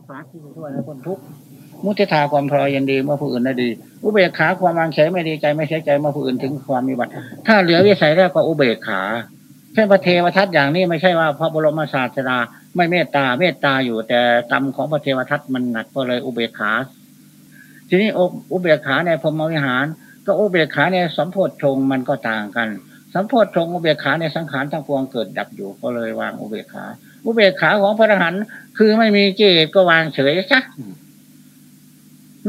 ำสาที่ช่วยให้คนทุกข์มุทิตาความพอยันดีเมื่อผู้อื่นได้ดี อุเบกขาความวางเฉยไม่ดีใจไม่เสียใจเมื่อผู้อื่นถึงความมีบัตรถ้าเหลือวิสัยแล้วก็อุเบกขาเช่นพระเทวทัตอย่างนี้ไม่ใช่ว่าพระบรมศาสดาไม่เมตตาเมตตาอยู่แต่กรรมของพระเทวทัตมันหนักก็เลยอุเบกขา ทีนี้อุเบกขาในพรหมวิหาร ก็อุเบกขาในสัมโพธชงมันก็ต่างกัน สัมโพธชงอุเบกขาในสังขารทั้งปวงเกิดดับอยู่ก็เลยวางอุเบกขา อุเบกขาของพระอรหันต์คือไม่มีเจตก็วางเฉยซะ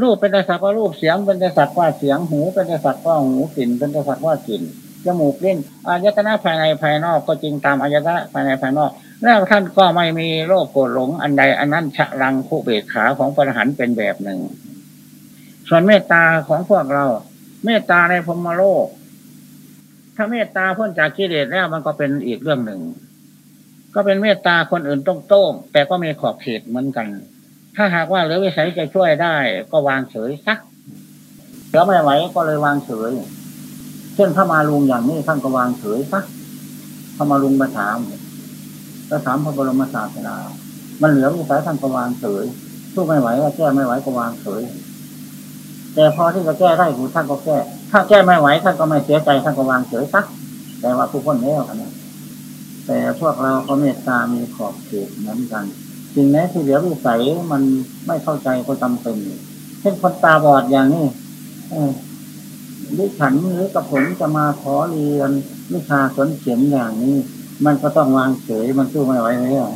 รูปเป็นแต่สักว่ารูปเสียงเป็นแต่สักว่าเสียงหูเป็นแต่สักว่าหูกลิ่นเป็นแต่สักว่ากลิ่นจมูกเล่นอายตนะภายในภายนอกก็จริงตามอายตนะภายในภายนอก แล้วท่านก็ไม่มีโรคโกรธหลงอันใดอันนั้นฉลังคู่เบกขาของพระอรหันต์เป็นแบบหนึ่ง ส่วนเมตตาของพวกเรา เมตตาในพรมโลก ถ้าเมตตาพ้นจากกิเลสแล้วมันก็เป็นอีกเรื่องหนึ่ง ก็เป็นเมตตาคนอื่นต้องโต้งแต่ก็มีขอบเขตเหมือนกัน ถ้าหากว่าเหลือวิสัยจะช่วยได้ ก็วางเฉยสักเหลือไม่ไหวก็เลยวางเฉย เช่นถ้ามาลุงอย่างนี้ท่านก็วางเฉยสักถ้ามาลุงมาถามก็ถามพระบรมศาสดามันเหลือวิสัยท่านก็วางเฉยสู้ไม่ไหวก็แก้ไม่ไหวก็วางเฉยแต่พอที่จะแก้ได้ท่านก็แก้ ถ้าแก้ไม่ไหวท่านก็ไม่เสียใจท่านก็วางเฉยสักแต่ว่าผู้คนแล้วนะ แต่พวกเราก็เมตตามีขอบเขตเหมือนกันสิ่งไหนที่เหลือวิสัยมันไม่เข้าใจก็จำเป็นเช่นคนตาบอดอย่างนี้ดิฉันหรือกับผมจะมาขอเรียนวิชาสนเขียนอย่างนี้ มันก็ต้องวางเฉยมันสู้ไม่ไหวไหมอะ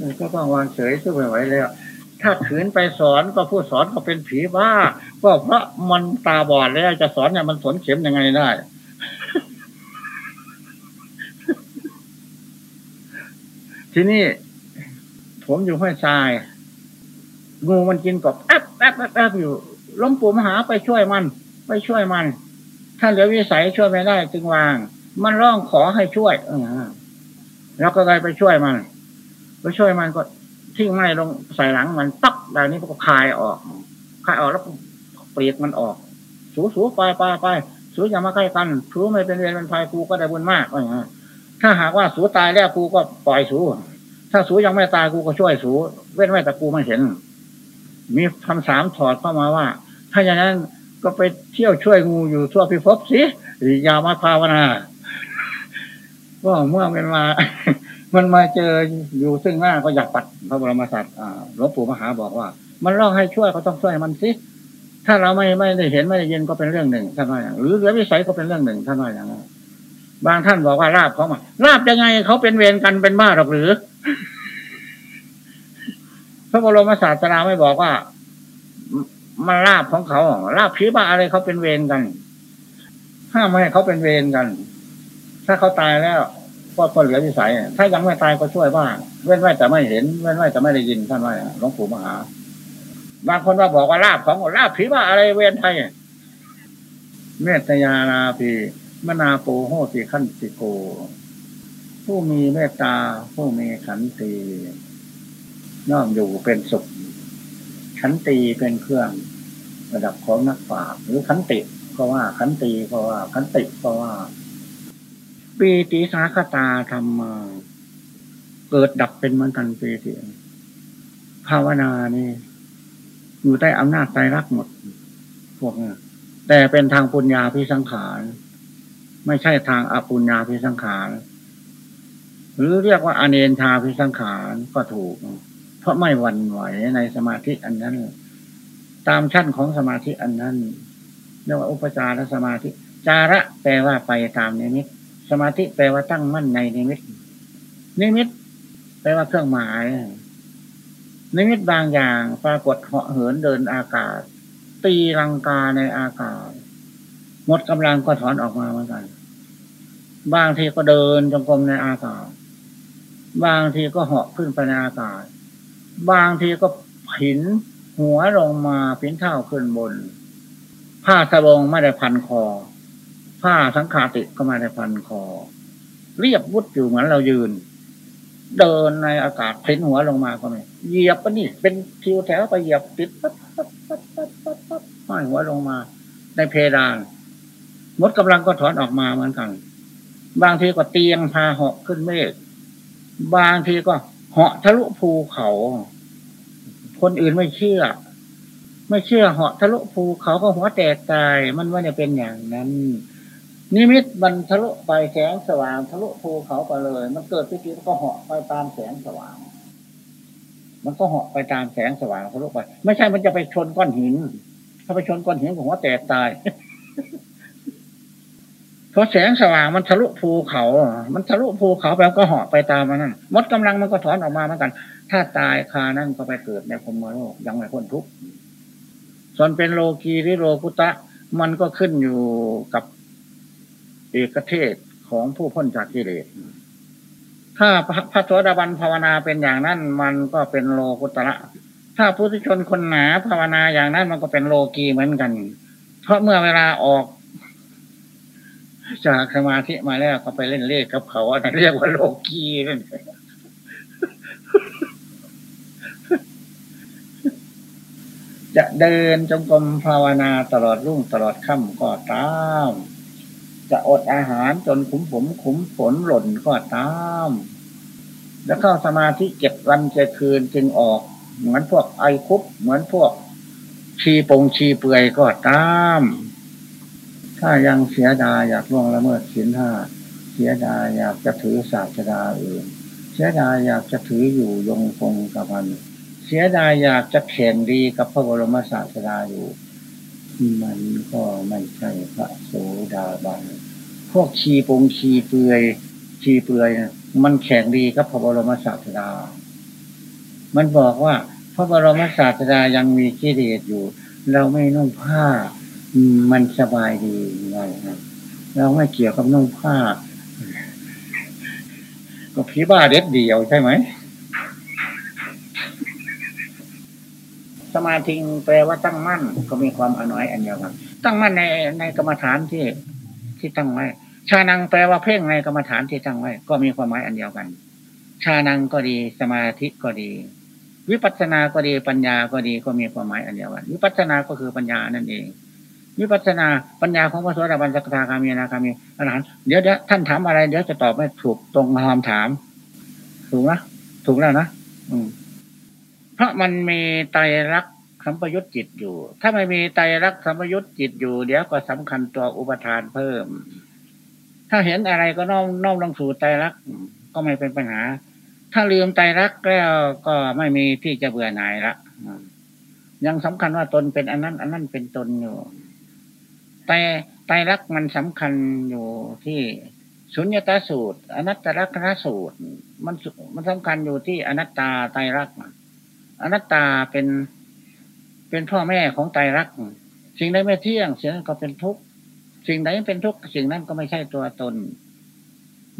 มันก็ต้องวางเฉยสู้ไม่ไหวแล้ว ถ้าขืนไปสอนก็ผู้สอนก็เป็นผีบ้าก็เพราะมันตาบอดแล้วจะสอนเนี่ยมันสนเข็มยังไงได้ ทีนี้ผมอยู่ห้วยทราย งูมันกินกบแอบแอบแอบแอยู่ล้มปู่มหาไปช่วยมัน ไปช่วยมัน ถ้าเหลือวิสัยช่วยไม่ได้จึงวาง มันร้องขอให้ช่วย เออแล้วก็เลยไปช่วยมันไปช่วยมันก็ทิ้งไม้ลงใส่หลังมันตักแบบนี้ก็คายออกคายออกแล้วเปลียกมันออก สูสูไปไปไปสูอย่ามาใกล้กันสูไม่เป็นเวรเป็นภัยกูก็ได้บุญมากอะไรเงี้ย ถ้าหากว่าสูตายแล้วกูก็ปล่อยสู ถ้าสูยังไม่ตายกูก็ช่วยสู เว้นไว้แต่กูไม่เห็น มีคำสามถอดเข้ามาว่า ถ้าอย่างนั้นก็ไปเที่ยวช่วยงูอยู่ทั่วพิภพสิอย่ามาภาวนาก็เมื่อมันมา มันมาเจออยู่ซึ่งหน้าก็อยากปัดพระบรมศาสตร์หลวงปู่มหาบอกว่า มันร้องให้ช่วยก็ต้องช่วยมันสิ ถ้าเราไม่ไม่ได้เห็นไม่ได้ยินก็เป็นเรื่องหนึ่งท่านว่าอย่างหรือเหลือวิสัยก็เป็นเรื่องหนึ่งท่านว่าอย่างนั้น บางท่านบอกว่าลาบเขามาลาบยังไงเขาเป็นเวรกันเป็นบ้าหรอกหรือ พระบรมศาสดาไม่บอกว่า มันลาบของเขาลาบผีบ้าอะไรเขาเป็นเวรกันห้ามไม่ให้เขาเป็นเวรกัน ถ้าเขาตายแล้วก็ก็เหลือวิสัย ถ้ายังไม่ตายก็ช่วยบ้าง เว้นไว้แต่ไม่เห็น เว้นไว้แต่ไม่ได้ยินท่านว่าหลวงปู่มหา บางคนว่าบอกว่าลาบของลาบผีบ้าอะไรเวรไทย เมตยานาพี มนาโปโหติขันติโก ผู้มีเมตตา ผู้มีขันตีย่อมอยู่เป็นสุข ขันตีเป็นเครื่องระดับของนักปราชญ์หรือขันติก็ว่าขันตีก็ว่าขันติก็ว่าปีติสาคตาธรรมมาเกิดดับเป็นเหมือนกันปีติภาวนานี่อยู่ใต้อำนาจใจรักหมด พวกนี้แต่เป็นทางปุญญาพิสังขาร ไม่ใช่ทางอปุญญาพิสังขาร หรือเรียกว่าอเนนชาพิสังขารก็ถูก เพราะไม่หวั่นไหวในสมาธิอันนั้น ตามชั้นของสมาธิอันนั้นเรียกว่าอุปจารสมาธิ จาระแปลว่าไปตามนิมิต สมาธิแปลว่าตั้งมั่นในนิมิต นิมิต แปลว่าเครื่องหมาย นิมิตบางอย่างปรากฏเหาะเหินเดินอากาศ ตีลังกาในอากาศหมดกำลังก็ถอนออกมาเหมือนกัน บางทีก็เดินจงกรมในอากาศ บางทีก็เหาะขึ้นไปในอากาศ บางทีก็ผินหัวลงมาผินเท้าขึ้นบน ผ้าสบงไม่ได้พันคอ ผ้าสังขาติก็ไม่ได้พันคอ เรียบวุดอยู่เหมือนเรายืน เดินในอากาศผินหัวลงมาก็ไม่เหยียบปะนี่เป็นทิวแถวไปเหยียบติดปั๊บปั๊บปั๊บปั๊บปั๊บปั๊บห้อยหัวลงมา ในเพดานมดกำลังก็ถอนออกมาเหมือนกัน บางทีก็เตียงพาเหาะขึ้นเมฆบางทีก็เหาะทะลุภูเขา คนอื่นไม่เชื่อ ไม่เชื่อเหาะทะลุภูเขาก็หัวแตกตายมันว่าจะเป็นอย่างนั้น นิมิตมันทะลุไปแสงสว่างทะลุภูเขาไปเลย มันเกิดพิจิตก็เหาะไปตามแสงสว่าง มันก็เหาะไปตามแสงสว่างทะลุไป ไม่ใช่มันจะไปชนก้อนหิน ถ้าไปชนก้อนหินผมว่าแตกตาย เพราะแสงสว่างมันทะลุภูเขา มันทะลุภูเขาไปก็เหาะไปตามมันนั่นมดกำลังมันก็ถอนออกมาเหมือนกัน ถ้าตายคานั่นก็ไปเกิดในพรมโลกยังไม่พ้นทุกข์ส่วนเป็นโลกีหรือโลกุตะ มันก็ขึ้นอยู่กับเอกเทศของผู้พ้นจากกิเลสถ้าพระโสดาบันภาวนาเป็นอย่างนั้น มันก็เป็นโลกุตระถ้าผู้ที่ชนคนหนาภาวนาอย่างนั้นมันก็เป็นโลกีเหมือนกัน เพราะเมื่อเวลาออก จากสมาธิมาแล้วก็ไปเล่นเลขกับเขาอันนั้นเรียกว่าโลกีนั่นจะเดินจงกรมภาวนาตลอดรุ่งตลอดค่ำก็ตาม จะอดอาหารจนขุมผมขุมฝนหล่นก็ตาม แล้วเข้าสมาธิเจ็ดวันเจ็ดคืนจึงออก เหมือนพวกไอคุบเหมือนพวกชีปงชีเปื่อยก็ตาม ถ้ายังเสียดายอยากล่วงละเมิดศีลห้าเสียดายอยากจะถือศาสดาอื่น เสียดายอยากจะถืออยู่ยงคงกับมันเสียดายอยากจะแข่งดีกับพระบรมศาสดาอยู่ มันก็ไม่ใช่พระโสดาบันพวกชีปงชีเปือยชีเปือยมันแข่งดีกับพระบรมศาสดา มันบอกว่าพระบรมศาสดายังมีกิเลสอยู่ เราไม่นุ่งผ้า มันสบายดีไงครับเราไม่เกี่ยวกับนุ่งผ้า ก็ผีบ้าเด็ดเดียวใช่ไหม สมาธิแปลว่าตั้งมั่น ก็มีความอน้อยอันเดียวกัน ตั้งมั่นในในกรรมฐานที่ที่ตั้งไว้ ชานังแปลว่าเพ่งในกรรมฐานที่ตั้งไว้ ก็มีความหมายอันเดียวกัน ชานังก็ดีสมาธิก็ดีวิปัสสนาก็ดีปัญญาก็ดีก็มีความหมายอันเดียวกันวิปัสสนาก็คือปัญญานั่นเอง วิปัสนาปัญญาของพระสวัสดิบาลสกทาคามีนาคามีอรหันเดี๋ยวเดี๋ยวท่านถามอะไรเดี๋ยวจะตอบไม่ถูกตรงคำถาม ถูกไหมถูกแล้วนะอืมเพราะมันมีไตรลักษณ์สัมปยุตจิตอยู่ ถ้าไม่มีไตรลักษณ์สัมปยุตจิตอยู่ เดี๋ยวก็สำคัญตัวอุปทานเพิ่ม ถ้าเห็นอะไรก็น้อมน้อมลงสู่ไตรลักษณ์ก็ไม่เป็นปัญหา ถ้าลืมไตรลักษณ์แล้วก็ไม่มีที่จะเบื่อหน่ายละยังสำคัญว่าตนเป็นอันนั้น อันนั้นเป็นตนอยู่ แต่ไตรลักษณ์มันสำคัญอยู่ที่สุญญตาสูตร อนัตตลักษณสูตร มันมันสำคัญอยู่ที่อนัตตาไตรลักษณ์อนัตตาเป็นเป็นพ่อแม่ของไตรลักษณ์สิ่งใดไม่เที่ยงสิ่งนั้นก็เป็นทุกข์สิ่งใดเป็นทุกข์สิ่งนั้นก็ไม่ใช่ตัวตน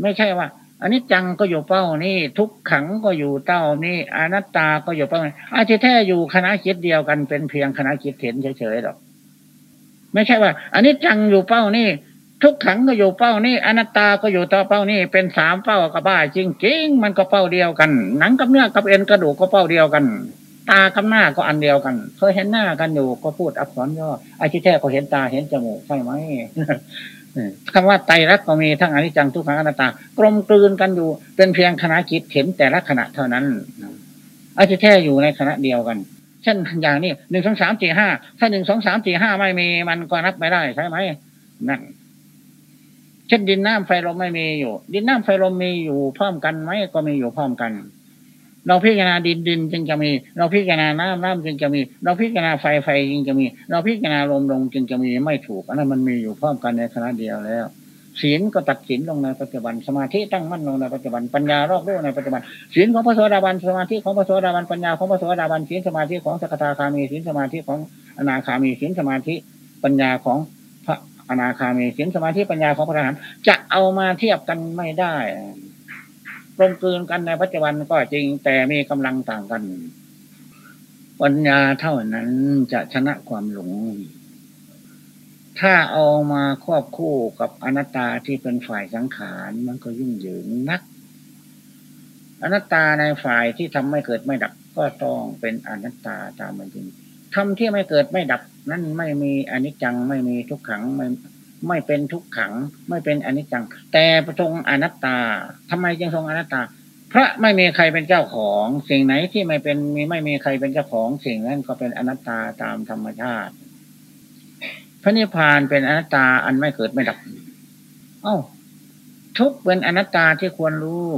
ไม่ใช่ว่าอันนี้จังก็อยู่เป้านี่ ทุกขังก็อยู่เต้านี่อนัตตาก็อยู่เป้านี่อาจจะแท้อยู่คณะคิดเดียวกันเป็นเพียงคณะคิดเห็นเฉยๆหรอก ไม่ใช่ว่า อันนี้จังอยู่เป้านี่ ทุกขังก็อยู่เป้านี่อนัตตาก็อยู่ต่อเป้านี่เป็นสามเป้ากับบ้าจริงจริงมันก็เป้าเดียวกัน หนังกับเนื้อกับเอ็นกระดูกก็เป้าเดียวกัน ตากับหน้าก็อันเดียวกันเคยเห็นหน้ากันอยู่ก็พูดอักษรย่อไอ้ที่แท้ก็เห็นตาเห็นจมูกใช่ไหมคำว่าไตรักก็มีทั้งอนิจจังทุกขังอนัตตากลมกลืนกันอยู่ เป็นเพียงขณะจิตเห็นแต่ละขณะเท่านั้นอ้ที่แท้อยู่ในขณะเดียวกัน ช่นอย่างนี้หนึ่งสองสามสี่ห้าถ้าหนึ่งสองสามสี่ห้าไม่มีมันก็นับไม่ได้ใช่ไหมนั่นเช่นดินน้ำไฟลมไม่มีอยู่ ดินน้ำไฟลมมีอยู่พร้อมกันไหมก็มีอยู่พร้อมกัน เราพิจารณาดินดินจึงจะมี เราพิจารณาน้ำน้ำจึงจะมี เราพิจารณาไฟไฟจึงจะมี เราพิจารณาลมลมจึงจะมีไม่ถูกอันนั้นมันมีอยู่พร้อมกันในขณะเดียวแล้ว ศีลก็ตัดศีลลงในปัจจุบันสมาธิตั้งมั่นลงในปัจจุบันปัญญารอบรู้ในปัจจุบันศีลของพระโสดาบันสมาธิของพระโสดาบันปัญญาของพระโสดาบันศีลสมาธิของสกทาคามีศีลสมาธิของอนาคามีศีลสมาธิปัญญาของพระอนาคามีศีลสมาธิปัญญาของพระอรหันต์จะเอามาเทียบกันไม่ได้ตรงกลืนกันในปัจจุบันก็จริงแต่มีกำลังต่างกัน ปัญญาเท่านั้นจะชนะความหลง ถ้าเอามาควบคู่กับอนัตตาที่เป็นฝ่ายสังขารมันก็ยุ่งเหยิงนัก อนัตตาในฝ่ายที่ทำไม่เกิดไม่ดับก็ต้องเป็นอนัตตาตามมันจริงทำที่ไม่เกิดไม่ดับ นั่นไม่มีอนิจจังไม่มีทุกขังไม่ไม่เป็นทุกขัง ไม่เป็นอนิจจัง แต่ประทงอนัตตาทำไมจึงทรงอนัตตา พระไม่มีใครเป็นเจ้าของสิ่งไหนที่ไม่เป็นมีไม่มีใครเป็นเจ้าของสิ่งนั้นก็เป็นอนัตตาตามธรรมชาติ พระนิพพานเป็นอนัตตาอันไม่เกิดไม่ดับ เอ้า ทุกเป็นอนัตตาที่ควรรู้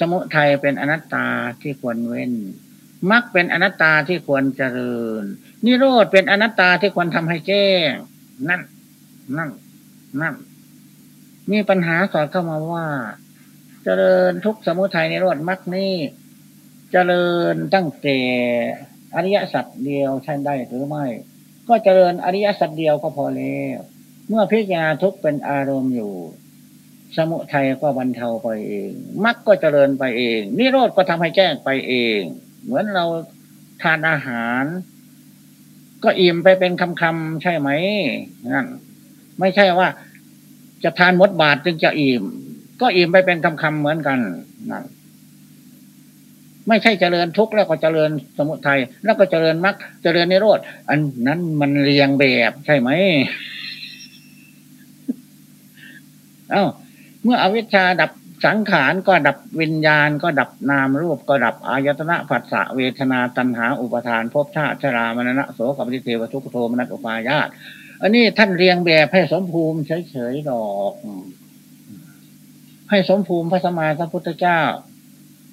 สมุทัยเป็นอนัตตาที่ควรเว้นมรรคเป็นอนัตตาที่ควรเจริญ นิโรธเป็นอนัตตาที่ควรทำให้แจ้ง นั่น นั่น นั่น มีปัญหาสอดเข้ามาว่า เจริญทุกสมุทัยนิโรธมรรคนี่เจริญตั้งแต่อริยสัจเดียวใช่ได้หรือไม่ ก็เจริญอริยสัจเดียวก็พอแล้ว เมื่อพิจารณาทุกเป็นอารมณ์อยู่ สมุทัยก็บรรเทาไปเองมรรคก็เจริญไปเองนิโรธก็ทำให้แจ้งไปเอง เหมือนเราทานอาหาร ก็อิ่มไปเป็นคำๆใช่ไหมนั่นไม่ใช่ว่า จะทานมดบาทจึงจะอิ่ม ก็อิ่มไปเป็นคำๆเหมือนกันนั่น ไม่ใช่เจริญทุกข์แล้วก็เจริญสมุทัยแล้วก็เจริญมรรคเจริญนิโรธอันนั้นมันเรียงแบบใช่ไหมเอ้า เมื่ออวิชชาดับสังขารก็ดับวิญญาณก็ดับนามรูปก็ดับอายตนะผัสสะเวทนาตัณหาอุปทานภพชาติชรามรณะโสกับปิเทวทุกโทมนัสอุปายาตอันนี้ท่านเรียงแบบให้สมภูมิเฉยๆดอก ให้สมภูมิพระสมมาสัพพุทธเจ้า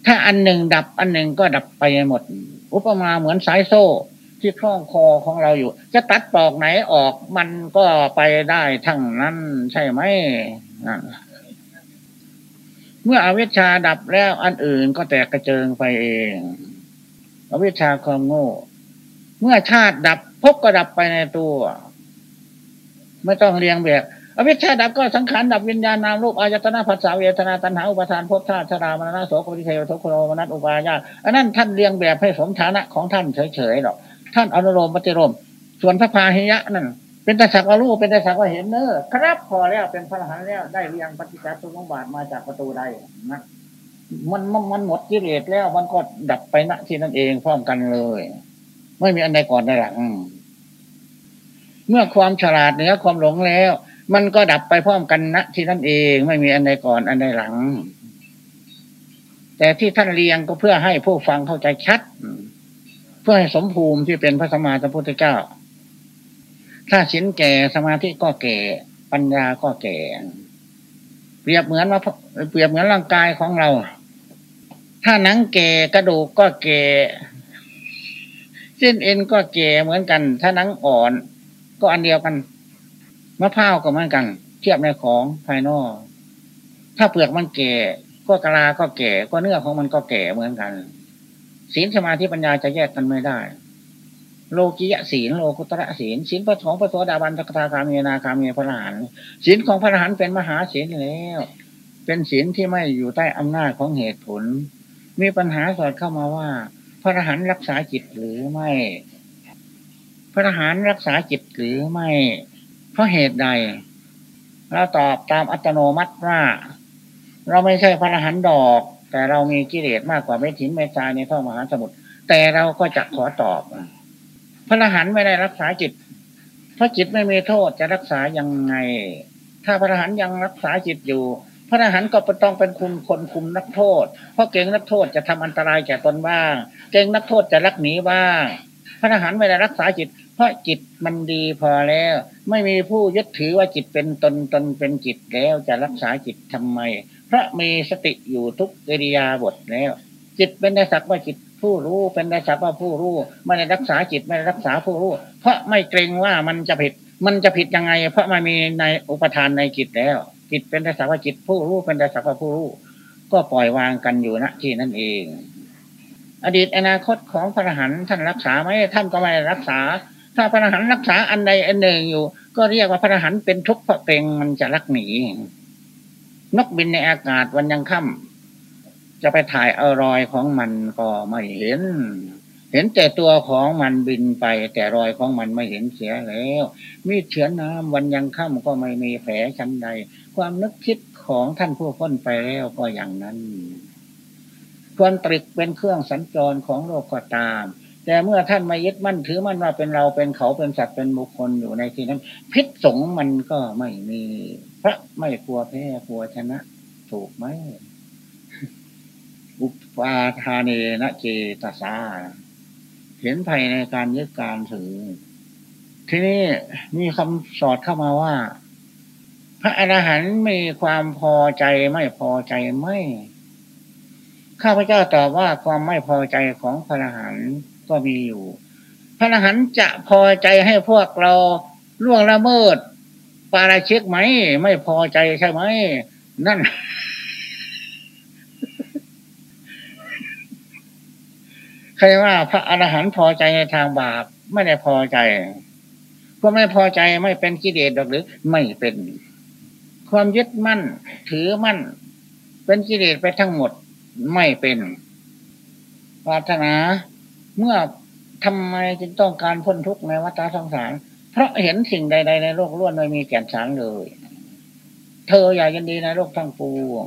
ถ้าอันหนึ่งดับอันหนึ่งก็ดับไปหมด อุปมาเหมือนสายโซ่ที่คล้องคอของเราอยู่ จะตัดปอกไหนออกมันก็ไปได้ทั้งนั้นใช่ไหมเมื่ออวิชชาดับแล้วอันอื่นก็แตกกระเจิงไปเอง อวิชชาความโง่ เมื่อชาติดับพบก็ดับไปในตัว ไม่ต้องเรียงแบบ อวิชชาดับก็สังขารดับวิญญาณนามรูปอายตนะภาษาเวทนาตัณหาอุปทานภพชาติชรามรณะโสกวิเทวทุกโคมนัสอุปายาอันนั้นท่านเรียงแบบให้สมฐานะของท่านเฉยๆหรอกท่านอนุโลมปฏิโลมส่วนพระพาหิยะนั่นเป็นแต่สักว่ารู้เป็นแต่สักว่าเห็นเนอครับพอแล้วเป็นพระหันต์แล้วได้เรียงปฏิจจสมุปบาทมาจากประตูใดนะมันมันมันหมดกิเลสแล้วมันก็ดับไปณที่นั่นเองพร้อมกันเลย ไม่มีอันใดก่อนใดหลัง เมื่อความฉลาดเหนือความหลงแล้ว มันก็ดับไปพร้อมกันณที่นั่นเองไม่มีอันใดก่อนอันใดหลัง แต่ที่ท่านเรียงก็เพื่อให้ผู้ฟังเข้าใจชัด เพื่อให้สมภูมิที่เป็นพระสมมาสัมพุทธเจ้า ถ้าสินแก่สมาธิก็แก่ ปัญญาก็แก่ เปรียบเหมือนว่าเปรียบเหมือนร่างกายของเรา ถ้าหนังแก่กระดูกก็แก่เส้นเอ็นก็แก่เหมือนกัน ถ้าหนังอ่อน ก็อันเดียวกัน มะพร้าวก็เหมือนกัน เทียบในของภายนอก ถ้าเปลือกมันแก่ ก็กะลาก็แก่ ก็เนื้อของมันก็แก่เหมือนกันศีลสมาธิปัญญาจะแยกกันไม่ได้ โลกิยะศีลโลกุตระศีลศีลพระของพระโสดาบันตถาคามีนาคามีพระอรหันต์ศีลของพระอรหันต์เป็นมหาศีลแล้ว เป็นศีลที่ไม่อยู่ใต้อำนาจของเหตุผล มีปัญหาสอดเข้ามาว่า พระอรหันต์รักษาจิตหรือไม่ พระอรหันต์รักษาจิตหรือไม่ เพราะเหตุใดเราตอบตามอัตโนมัติว่า เราไม่ใช่พระอรหันต์ดอก แต่เรามีกิเลสมากกว่าเม็ดหินเม็ดทรายในท่อมหาสมุทรแต่เราก็จะขอตอบ พระอรหันต์ไม่ได้รักษาจิต เพราะจิตไม่มีโทษจะรักษายังไง ถ้าพระอรหันต์ยังรักษาจิตอยู่พระอรหันต์ก็ต้องเป็นคุณคนคุมนักโทษ เพราะเก่งนักโทษจะทำอันตรายแก่ตนบ้าง เก่งนักโทษจะรักหนีบ้าง พระอรหันต์ไม่ได้รักษาจิต เพราะจิตมันดีพอแล้ว ไม่มีผู้ยึดถือว่าจิตเป็นตนตนเป็นจิตแล้วจะรักษาจิตทำไม พระมีสติอยู่ทุกกิริยาบทแล้ว จิตเป็นได้สักว่าจิตผู้รู้เป็นได้สักว่าผู้รู้ไม่ได้รักษาจิตไม่ได้รักษาผู้รู้ เพราะไม่เกรงว่ามันจะผิด มันจะผิดยังไง เพราะมันมีในอุปทานในจิตแล้ว จิตเป็นได้สักว่าจิตผู้รู้เป็นได้สักว่าผู้รู้ก็ปล่อยวางกันอยู่ณที่นั่นเอง อดีตอนาคตของพระอรหันต์ท่านรักษาไหมท่านก็ไม่รักษา ถ้าพระอรหันต์รักษาอันใดอันหนึ่งอยู่ ก็เรียกว่าพระอรหันต์เป็นทุกข์เพราะเกรงมันจะลักหนี นกบินในอากาศวันยังค่ำจะไปถ่ายเอารอยของมันก็ไม่เห็น เห็นแต่ตัวของมันบินไป แต่รอยของมันไม่เห็นเสียแล้ว มีเฉือนน้ำวันยังค่ำก็ไม่มีแผลชั้นใด ความนึกคิดของท่านผู้พ้นไปแล้วก็อย่างนั้นควรตริกเป็นเครื่องสัญจรของโลกก็ตาม แต่เมื่อท่านมายึดมั่นถือมั่นว่าเป็นเราเป็นเขาเป็นสัตว์เป็นบุคคลอยู่ในที่นั้น พิษสงมันก็ไม่มีพระไม่กลัวแพ้กลัวชนะ ถูกไหมอุปาทานเนนะเจตสาเห็นภัยในการยึดการถือ ที่นี่มีคำสอดเข้ามาว่า พระอรหันต์มีความพอใจไม่พอใจไม่ข้าพเจ้าตอบว่าความไม่พอใจของพระอรหันต์ ก็มีอยู่ พระอรหันต์จะพอใจให้พวกเราล่วงละเมิด ปาราชิกไหม ไม่พอใจใช่ไหม นั่น ใครว่าพระอรหันต์พอใจในทางบาป ไม่ได้พอใจก็ไม่พอใจไม่เป็นกิเลสหรือไม่เป็น ความยึดมั่น ถือมั่น เป็นกิเลสไปทั้งหมดไม่เป็นปรารถนา เมื่อทำไมจึงต้องการพ้นทุกข์ในวัฏสงสาร เพราะเห็นสิ่งใด ๆ ในโลกล้วนไม่มีแก่นสารเลย เธออยากยินดีในโลกทั้งปวง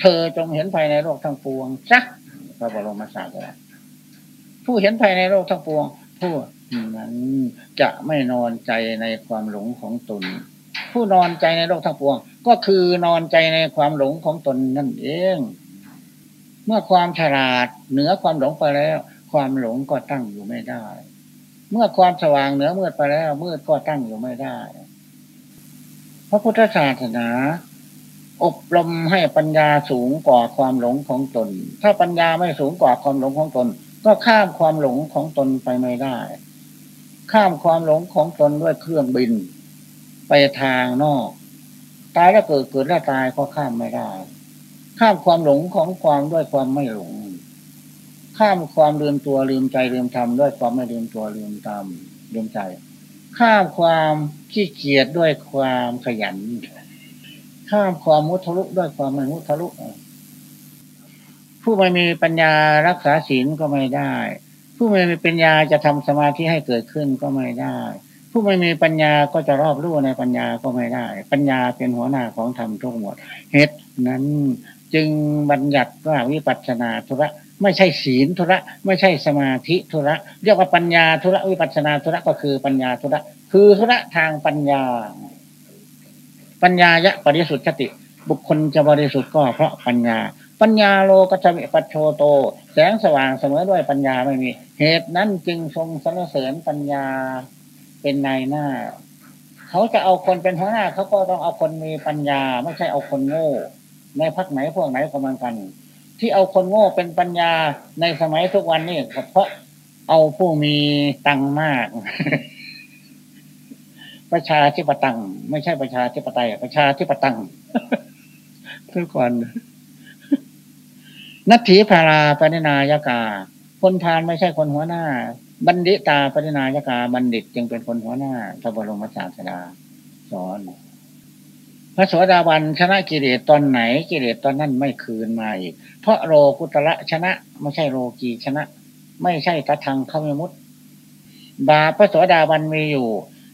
เธอจงเห็นภายในโลกทั้งปวงสักพระบรมศาสดาผู้เห็นภายในโลกทั้งปวงผู้นั้นจะไม่นอนใจในความหลงของตน ผู้นอนใจในโลกทั้งปวง ก็คือนอนใจในความหลงของตนนั่นเอง เมื่อความฉลาดเหนือความหลงไปแล้ว ความหลงก็ตั้งอยู่ไม่ได้ เมื่อความสว่างเหนือมืดไปแล้วมืดก็ตั้งอยู่ไม่ได้ พระพุทธศาสนา อบรมให้ปัญญาสูงกว่าความหลงของตน ถ้าปัญญาไม่สูงกว่าความหลงของตน ก็ข้ามความหลงของตนไปไม่ได้ ข้ามความหลงของตนด้วยเครื่องบิน ไปทางนอกตายแล้วเกิดเกิดแล้วตายก็ข้ามไม่ได้ ข้ามความหลงของความด้วยความไม่หลง ข้ามความลืมตัวลืมใจลืมธรรมด้วยความไม่ลืมตัวลืมธรรมลืมใจ ข้ามความขี้เกียจด้วยความขยัน ข้ามความมุทะลุด้วยความไม่มุทะลุผู้ไม่มีปัญญารักษาศีลก็ไม่ได้ ผู้ไม่มีปัญญาจะทำสมาธิให้เกิดขึ้นก็ไม่ได้ ผู้ไม่มีปัญญาก็จะรอบรู้ในปัญญาก็ไม่ได้ ปัญญาเป็นหัวหน้าของธรรมทุกหมดเหตุนั้นจึงบัญญัติว่าวิปัสสนาธุระ ไม่ใช่ศีลธุระ ไม่ใช่สมาธิธุระ เรียกว่าปัญญาธุระวิปัสนาธุระก็คือปัญญาธุระ คือธุระทางปัญญา ปัญญายะปริสุทธิติ บุคคลจะบริสุทธิ์ก็เพราะปัญญา ปัญญาโลกัจมิปัจโชโต แสงสว่างเสมอด้วยปัญญาไม่มี เหตุนั้นจึงทรงสรรเสริญปัญญาเป็นนายหน้า เขาจะเอาคนเป็นหัวหน้าเขาก็ต้องเอาคนมีปัญญา ไม่ใช่เอาคนโง่ในพักไหนพวกไหนก็เหมือนกัน ที่เอาคนโง่เป็นปัญญาในสมัยทุกวันนี้เพราะเอาผู้มีตังมาก ประชาธิปตัง ไม่ใช่ประชาธิปไตย ประชาธิปตังทุกคนนัตถีพาราปรินายกา คนทานไม่ใช่คนหัวหน้า บัณฑิตาปรินายกา บัณฑิตจึงเป็นคนหัวหน้าพระบรมศาสดาสอน ระโสดาบันชนะกิเลสตอนไหนกิเลสตอนนั้นไม่คืนมาอีก เพราะโลกุตระชนะไม่ใช่โลกีชนะ ไม่ใช่ตะทังเข้ามุตบาพระโสดาบันมีอยู่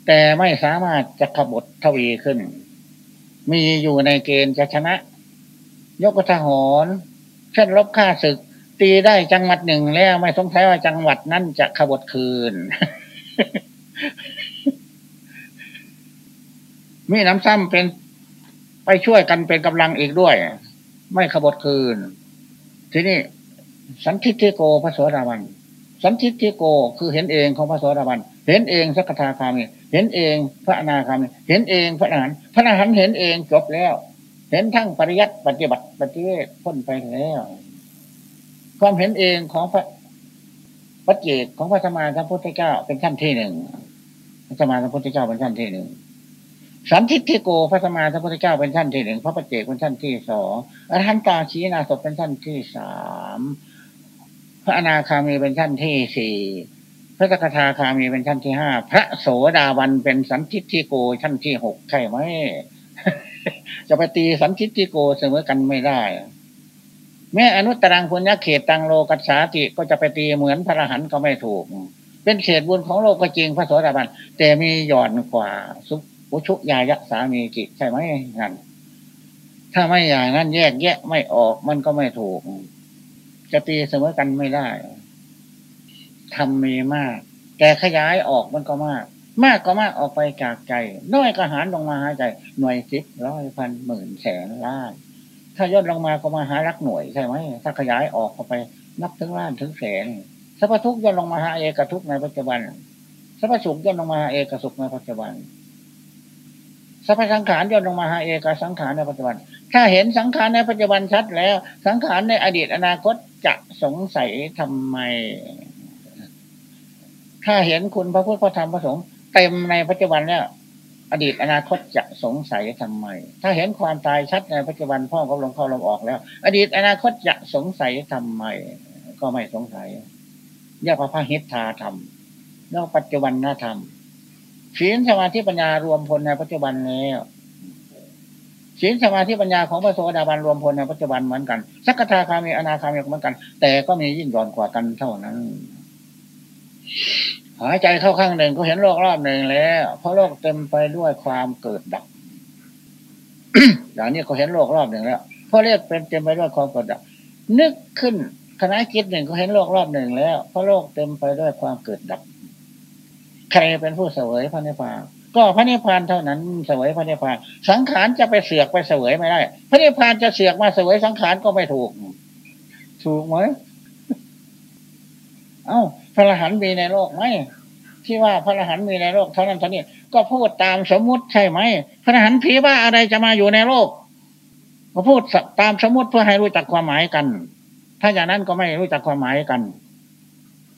แต่ไม่สามารถจะขบฏทวีขึ้น มีอยู่ในเกณฑ์จะชนะ ยกทหรเช่นลบค่าศึก ตีได้จังหวัดหนึ่งแล้วไม่สงสัยว่าจังหวัดนั้นจะขบฏคืนมีน้ำซ้ำเป็น ไปช่วยกันเป็นกำลังอีกด้วย ไม่ขบฏคืน ทีนี้สันทิฏฐิโกพระโสดาบันสันทิฏฐิโกคือเห็นเองของพระโสดาบันเห็นเองสักทาคามีเห็นเองพระอนาคามีเห็นเองพระอรหันต์พระอรหันต์เห็นเองจบแล้ว เห็นทั้งปริยัติปฏิบัติปฏิเวทพ้นไปแล้ว ความเห็นเองของพระปัจเจกของพระธรรมาสัมพุทธเจ้าเป็นขั้นที่หนึ่งพระธรรมาสัมพุทธเจ้าเป็นขั้นที่หนึ่ง สันทิฏฐิโกพระธรรมาสัมพุทธเจ้าเป็นขั้นที่หนึ่งพระปัจเจกเป็นขั้นที่สองอรหันตาชีนาศเป็นขั้นที่สามพระอนาคามีเป็นขั้นที่สี่พระสกทาคามีเป็นชั้นที่ห้าพระโสดาบันเป็นสันทิฏฐิโกชั้นที่หกใช่ไหมจะไปตีสันทิติโกเสมอกันไม่ได้แม้อนุตรังพุญญเขตตังโลกัสสาติก็จะไปตีเหมือนพระรหันต์ก็ไม่ถูก เป็นเขตบุญของโลกก็จริงพระโสดาบันแต่มีหย่อนกว่าสุ ชุยายะสามีกิใช่ไหมนั่นถ้าไม่อย่างนั้นแยกแยะไม่ออกมันก็ไม่ถูก จะตีเสมอกันไม่ได้ทำมีมาก แต่ขยายออกมันก็มาก มากก็มากออกไปจากใจ น้อยก็หารลงมาหาใจ หน่วยสิบร้อยพันหมื่นแสนล้าน ถ้าย่นลงมาก็มาหารักหน่วยใช่ไหมถ้าขยายออกเข้าไป นับถึงล้านถึงแสนสัพพทุกย่นลงมาหาเอกทุกในปัจจุบันสัพพสุขย่นลงมาหาเอกสุขในปัจจุบัน สัพพสังขารย่นลงมาหาเอกสังขารในปัจจุบัน ถ้าเห็นสังขารในปัจจุบันชัดแล้ว สังขารในอดีตอนาคตจะสงสัยทำไม ถ้าเห็นคุณพระพุทธพระธรรมพระสงฆ์เต็มในปัจจุบันแล้วอดีตอนาคตจะสงสัยทำไม ถ้าเห็นความตายชัดในปัจจุบันพ่อก็ลงเข้าลงออกแล้ว อดีตอนาคตจะสงสัยทำไม ก็ไม่สงสัยเยกว่าพระหิทธาธรรมเรียกปัจจุบันนาธรรม ศีลสมาธิปัญญารวมพลในปัจจุบันแล้วศีลสมาธิปัญญาของพระโสดาบันรวมพลในปัจจุบันเหมือนกัน สักทาคามีอนาคามีเหมือนกัน แต่ก็มียิ่งย่อนกว่ากันเท่านั้นหายใจเข้าข้างหนึ่งก็เห็นโลกรอบหนึ่งแล้ว เพราะโลกเต็มไปด้วยความเกิดดับอย่างนี้เขาเห็นโลกรอบหนึ่งแล้วเพราะเรียกเป็นเต็มไปด้วยความเกิดดับ นึกขึ้นคณะคิดหนึ่งก็เห็นโลกรอบหนึ่งแล้วเพราะโลกเต็มไปด้วยความเกิดดับ ใครเป็นผู้เสวยพระนิพพานก็พระนิพพานเท่านั้นเสวยพระนิพพานสังขารจะไปเสือกไปเสวยไม่ได้ พระนิพพานจะเสือกมาเสวยสังขารก็ไม่ถูก ถูกไหมเอ้าพระอรหันต์มีในโลกไหมที่ว่าพระอรหันต์มีในโลกเท่านั้นเท่านี้ก็พูดตามสมมุติใช่ไหมพระอรหันต์ผีว่าอะไรจะมาอยู่ในโลกก็พูดตามสมมุติเพื่อให้รู้จักความหมายกัน ถ้าอย่างนั้นก็ไม่รู้จักความหมายกัน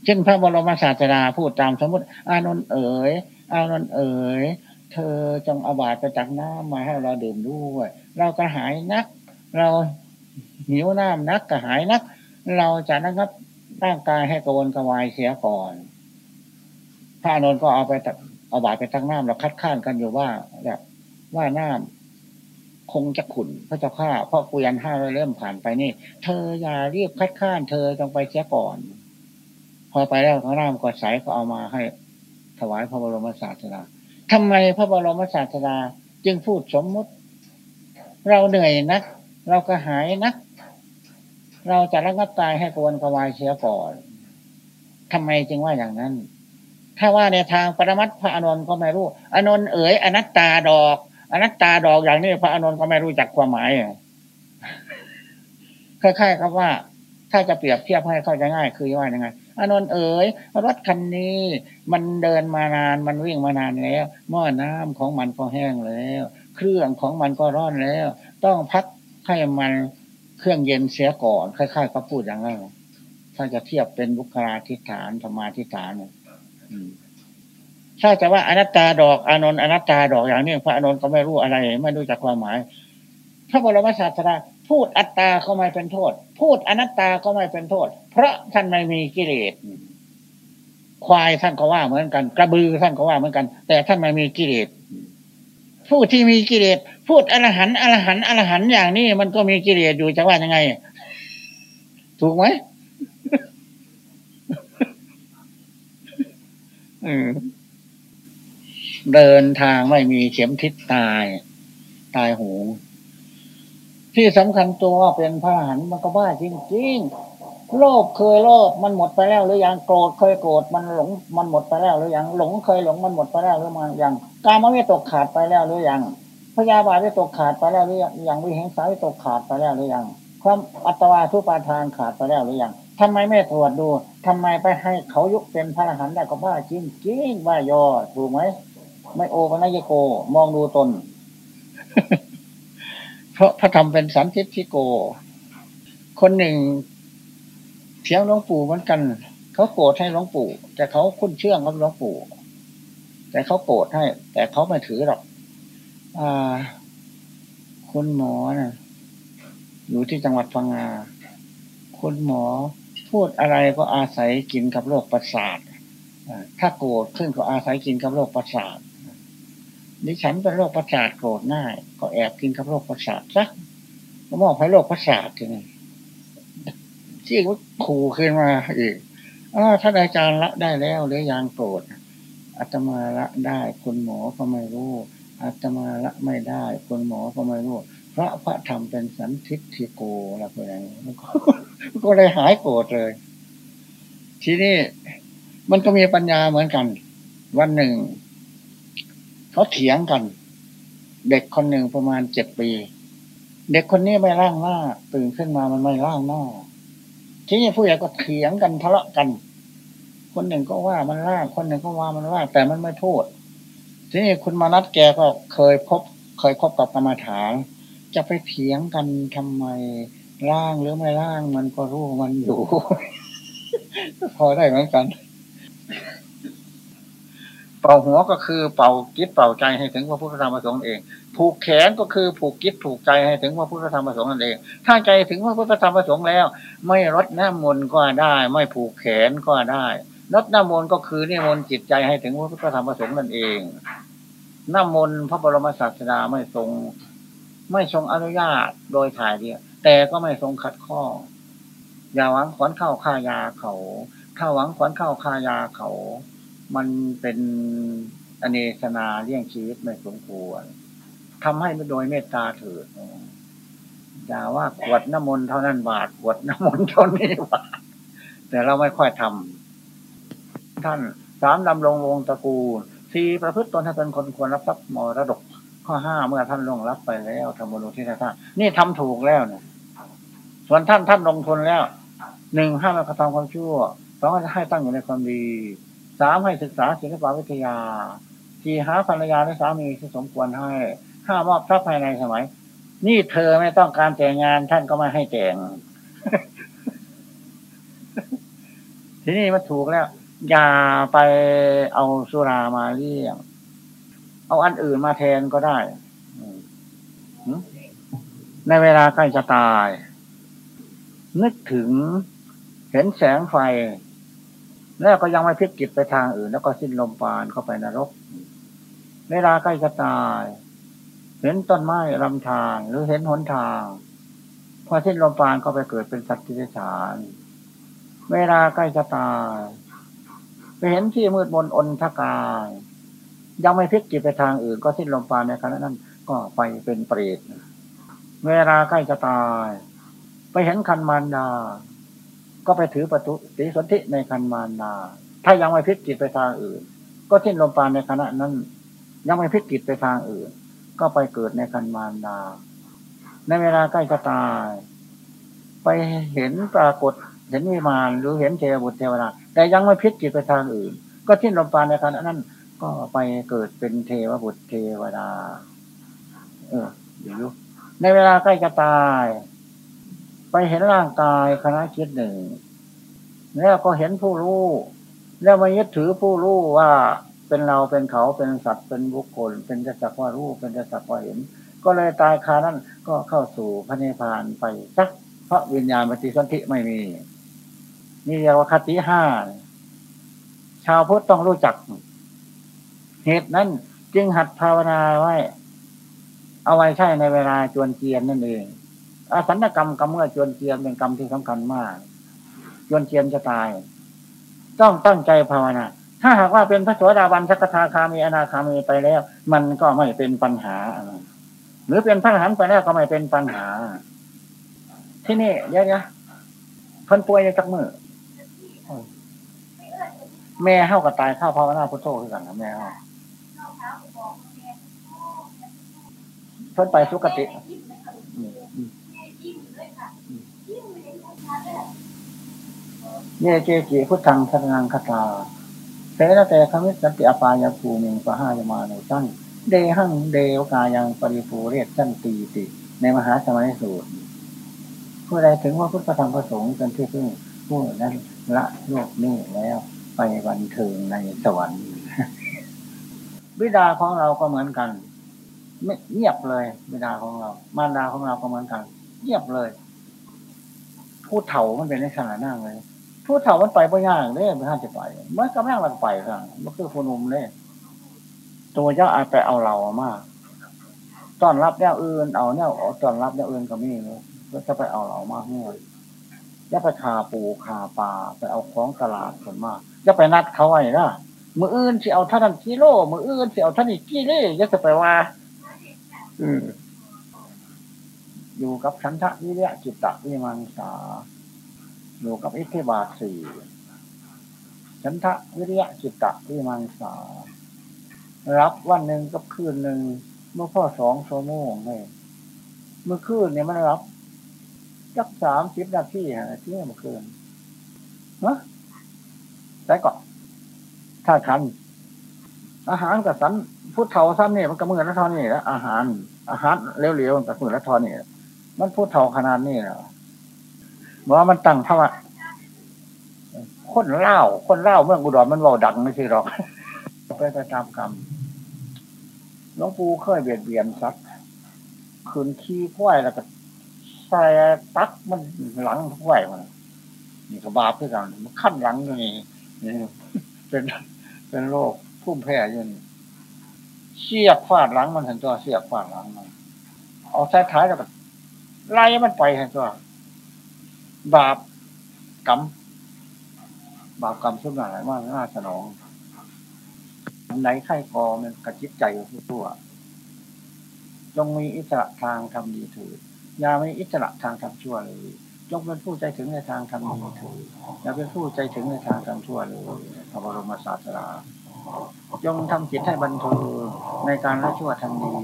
เช่นพระบรมศาสดาพูดตามสมมติ อานนท์เอ๋ยอานนท์เอ๋ยเธอจงอาบาดไปตักน้ำมาให้เราดื่มด้วย เรากระหายนัก เราหิวน้ำนักกระหายนัก เราจะนะครับร่างกายให้กระวนกระวายเสียก่อนพระนนท์ก็เอาไปเอาบาดไปทั้งน้ำเราคัดค้านกันอยู่ว่าแบบว่าน้ำคงจะขุนพระเจ้าข้าเพราะกุยันห้าเริ่มผ่านไปนี่ เธออย่าเรียบคัดค้านเธอจงไปเสียก่อน อไปแล้วข้างน้ำก็ใสายก็เอามาให้ถวายพระบรมศาสดาทำไมพระบรมศาสดาจึงพูดสมมุติ เราเหนื่อยนักเราก็หายนักเราจะระงับตายให้กวนกวายเสียก่อนทำไมจึงว่าอย่างนั้น ถ้าว่าในทางปรมัตพระอนุนก็ไม่รู้ อนุนเอ๋ยอนัตตาดอกอนัตตาดอกอย่างนี้พระอนุนก็ไม่รู้จักความหมายคล้ายๆกับว่า ถ้าจะเปรียบเทียบให้เข้าใจง่าย คือว่ายังไง อนุนเอ๋ยรถคันนี้ มันเดินมานานมันวิ่งมานานแล้วหม้อน้ำของมันก็แห้งแล้ว เครื่องของมันก็ร้อนแล้ว ต้องพักให้มันเครื่องเย็นเสียก่อนคล้ายๆเขาพูดอย่างนั้นถ้าจะเทียบเป็นบุคลาธิฐานธรรมาธิฐานถ้าจะว่าอนัตตาดอกอนนท์อนัตตาดอกอย่างนี้พระอนนท์ก็ไม่รู้อะไร ไม่รู้จักความหมายพระบรมศาสดา พูดอัตตาก็ไม่เป็นโทษ พูดอนัตตาก็ไม่เป็นโทษ เพราะท่านไม่มีกิเลสควายท่านก็ว่าเหมือนกัน กระบือท่านก็ว่าเหมือนกัน แต่ท่านไม่มีกิเลสผู้ที่มีกิเลสพูดอรหันอรหันอรหันอย่างนี้มันก็มีกิเลสอยู่จะว่ายังไง ถูกไหมเดินทางไม่มีเข็มทิศตาย ตายหู ที่สำคัญตัวเป็นพระหันมันก็บ้าจริงๆโลภเคยโลภมันหมดไปแล้วหรือยังโกรธเคยโกรธมันหลงมันหมดไปแล้วหรือยังหลงเคยหลงมันหมดไปแล้วหรือมันยังการมันไม่ตกขาดไปแล้วหรือยังพยาบาทไม่ตกขาดไปแล้วหรือยังวิเหงสาไม่ตกขาดไปแล้วหรือยังความอัตวาทุปาทานขาดไปแล้วหรือยังทำไมไม่ตรวจดูทำไมไปให้เขายุเป็นพระอรหันต์ได้ก็บ้าจริงจริงบ้ายอถูกไหมไม่โอปนัยโก มองดูตน เพราะพระธรรมเป็นสันทิฏฐิโก คนหนึ่งเถียงหลวงปู่เหมือนกัน เขาโกรธให้หลวงปู่ แต่เขาคุ้นเชื่องกับหลวงปู่ แต่เขาโกรธให้ แต่เขาไม่ถือหรอกอ่าคุณหมอนะอยู่ที่จังหวัดพังงาคุณหมอพูดอะไรก็อาศัยกินกับโรคประสาทถ้าโกรธขึ้นก็อาศัยกินกับโรคประสาท ดิฉันเป็นโรคประสาทโกรธง่าย ก็แอบกินกับโรคประสาทซะก็มองให้โรคประสาททีนี้ที่ก็ขู่ขึ้นมาอีกอท่านอาจารย์ละได้แล้วหรือยังโกรธอาตมาละได้คุณหมอก็ไม่รู้อาตมาละไม่ได้คุณหมอก็ไม่รู้พระพระธรรมเป็นสันทิฏฐิโกอะไรพวกนี้ก็เลยหายโกรธเลย ทีนี้มันก็มีปัญญาเหมือนกัน วันหนึ่ง เขาเถียงกัน เด็กคนหนึ่งประมาณเจ็ดปี เด็กคนนี้ไม่ร่างหน้า ตื่นขึ้นมามันไม่ร่างหน้า ทีนี้ผู้ใหญ่ก็เถียงกันทะเลาะกัน คนหนึ่งก็ว่ามันร่างคนหนึ่งก็ว่ามันร่างแต่มันไม่โทษทีนี้คุณมานัดแกก็เคยพบ เคยพบกับกรรมฐานจะไปเถียงกันทำไมร่างหรือไม่ร่างมันก็รู้มันอยู่ พอได้เหมือนกัน ป่าหัวก็คือเป่ากิจเป่าใจให้ถึงพระพุทธธรรมประสงค์เอง ผูกแขนก็คือผูกกิจผูกใจให้ถึงพระพุทธธรรมประสงค์นั่นเอง ถ้าใจถึงพระพุทธธรรมประสงค์แล้ว ไม่รดน้ำมนต์ก็ได้ ไม่ผูกแขนก็ได้รดน้ำมนต์ก็คือนิมนต์จิตใจให้ถึงพระพุทธธรรมประสงค์นั่นเองน้ำมนต์พระบรมศาสดาไม่ทรง ไม่ทรงอนุญาตโดยถ่ายเดียวแต่ก็ไม่ทรงขัดข้อ อย่าหวังขวัญเข้าคายาเขา ถ้าหวังขวัญเข้าคายาเขา มันเป็นอเนสนาเลี่ยงชีวิตไม่สมควรทำให้โดยเมตตาเถิดอย่าว่าขวดน้ำมนต์เท่านั้นบาทขวดน้ำมนต์เท่านี้บาทแต่เราไม่ค่อยทำท่านสามดำรงวงตระกูลสี่ประพฤติตนให้เป็นคนควรรับทรัพย์มรดก ข้อห้าเมื่อท่านลงรับไปแล้วทำบุญที่ท่านนี่ทำถูกแล้วเนี่ยส่วนท่านท่านลงทุนแล้วหนึ่งห้ามกระทำความชั่วสองให้ตั้งอยู่ในความดี สามให้ศึกษาศิลปวิทยาสี่หาภรรยาและสามีที่สมควรให้ห้ามอบทรัพย์ภายในสมัย นี่เธอไม่ต้องการแต่งงานท่านก็ไม่ให้แต่ง ทีนี้มันถูกแล้ว อย่าไปเอาสุรามาเลี้ยง เอาอันอื่นมาแทนก็ได้ ในเวลาใกล้จะตาย นึกถึงเห็นแสงไฟ แล้วก็ยังไม่พิจิตไปทางอื่น แล้วก็สิ้นลมปานเข้าไปนรก เวลาใกล้จะตาย เห็นต้นไม้ลำทางหรือเห็นหนทาง พอสิ้นลมปานก็ไปเกิดเป็นสัตว์ที่ฉาน เวลาใกล้จะตาย ไปเห็นที่มืดมนอนทกาย ยังไม่พิจิตไปทางอื่น ก็สิ้นลมปานในขณะนั้นก็ไปเป็นเปรต เวลาใกล้จะตาย ไปเห็นคันมารดา ก็ไปถือประตูสีสนธิในคันมารดาถ้ายังไม่พิจิตไปทางอื่น ก็สิ้นลมปานในขณะนั้น ยังไม่พิจิตไปทางอื่น ก็ไปเกิดในคันมารดาในเวลาใกล้จะตาย ไปเห็นปรากฏเห็นวิมานหรือเห็นเทวบุตรเทวดาแต่ยังไม่พิจิตไปทางอื่น ก็ทิ้นลมปานในขณะนั้น ก็ไปเกิดเป็นเทวบุตรเทวดา เอออยู่ในเวลาใกล้จะตาย ไปเห็นร่างกายคณะคิดหนึ่ง แล้วก็เห็นผู้รู้ แล้วมายึดถือผู้รู้ว่าเป็นเราเป็นเขาเป็นสัตว์เป็นบุคคล เป็นจะสักว่ารู้เป็นจะสักว่าเห็น ก็เลยตายคานั้นก็เข้าสู่พระนิพพานไปสักเพราะวิญญาณปฏิสนธิไม่มี นี่เรียกว่าคติห้าชาวพุทธต้องรู้จัก เหตุนั้นจึงหัดภาวนาไว้ เอาไว้ใช่ในเวลาจวนเจียนนั่นเอง อาสันกรรมกรรมเมื่อจวนเจียนเป็นกรรมที่สำคัญมาก จวนเจียนจะตาย ต้องตั้งใจภาวนาถ้าหากว่าเป็นพระโสดาบันสักทาคามีอนาคามีไปแล้ว มันก็ไม่เป็นปัญหาหรือเป็นพระอรหันต์ไปแล้วก็ไม่เป็นปัญหา ที่นี่เยอะๆคนป่วยจักมือแม่เข้ากับตายเข้าภาวนาพุทโธคือกันนะแม่เข้าเพิ่นไปสุกติ เนี่ยเจจีพุทธังสนังคตาเสนแต่คมิสันติอปายาภูมิปะหายมาโนจังเดหังเดวกายังปริภูเรศจันตีติ ในมหาสมัยสูตรผู้ใดถึงว่าพุทธธรรมประสงค์เป็นที่พึ่งผู้นั้นละโลกนี้แล้วไปบันเทิงในสวรรค์วิดาของเราก็เหมือนกัน ไม่เงียบเลยวิดาของเรา มารดาของเราก็เหมือนกัน เงียบเลย ผู้เฒ่ามันเป็นในขณะนั่งเลย ผู้เฒ่ามันไปไม่ยากเลยไม่ท่านจะไปเมื่อกำลังมันไปครับมันคือคนนุ่มเลยตัวเจ้าอาจไปเอาเรามากตอนรับแนวอื่นเอาแนวตอนรับแนวอื่นก็มีเลยก็จะไปเอาเรามากเนี่ยจะไปคาปูคาปลาไปเอาของตลาดส่วนมากจะไปนัดเขาไว้นะมืออื่นที่เอาท่านกิโลมืออื่นที่เอาท่านอีกกี่เล่จะไปว่า อืม อยู่กับฉันทะวิริยะจิตตะวิมังสา อยู่กับอิทธิบาทสี่ฉันทะวิริยะจิตตะวิมังสา รับวันหนึ่งกับคืนหนึ่งเมื่อพ่อสองชั่วโมงเลยเมื่อคืนเนี่ยมันรับจักสามสิบนาทีฮะที่เมื่อคืนฮะได้ก่อนถ้าคัน อาหารกับสันพุทธเท่าซ้ำเนี่ยมันก็เมือนละทอนนี่แล้วอาหาร อาหารเร็วๆมันก็เมือนละทอนนี่ มันพุทเท่าขนาดนี้แล้วบอกว่ามันตั้งเท่าคนเล่า คนเล่าเมืองอุดรมันเบาดังไม่ใช่หรอกไปไปตามกรรมหลวงปู่เคยเบียดเบียนสัตว์คืนขี้ควายแล้วก็ใส่ตักมันหลังควายมันนี่ก็บาปด้วยกันมันขั้นหลังอยู่นี่นี่เป็นเป็นโรคพุ่มแพ้อยู่นี่เสียบฟาดหลังมันเห็นตัวเสียบฟาดหลังมันเอาท้ท้ายแล้วก็ ไล่มันไปเห็นตัวบาปกรรมบาปกรรมชุดไหนมากน่าสนองไหนไข้คอมันกระจิตใจอยู่ทั่วจงมีอิสระทางทำดีถืออย่าไม่อิสระทางทำชั่วเลยจงเป็นผู้ใจถึงในทางทำดีถืออย่าเป็นผู้ใจถึงในทางทำชั่วเลยพระบรมศาสดา จงทำจิตให้บรรเทิงในการละชั่วทำดี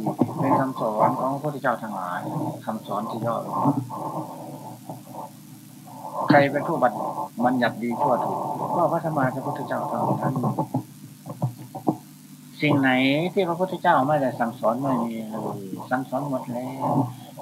เป็นคำสอนของพระพุทธเจ้าทั้งหลายคำสอนที่ยอด ใครเป็นผู้บัญบัญญัติดีชั่วถูกก็พระธรรมพระพุทธเจ้าเท่านสิ่งไหนที่พระพุทธเจ้าไม่ได้สั่งสอนไม่มีเลยสั่งสอนหมดแล้ว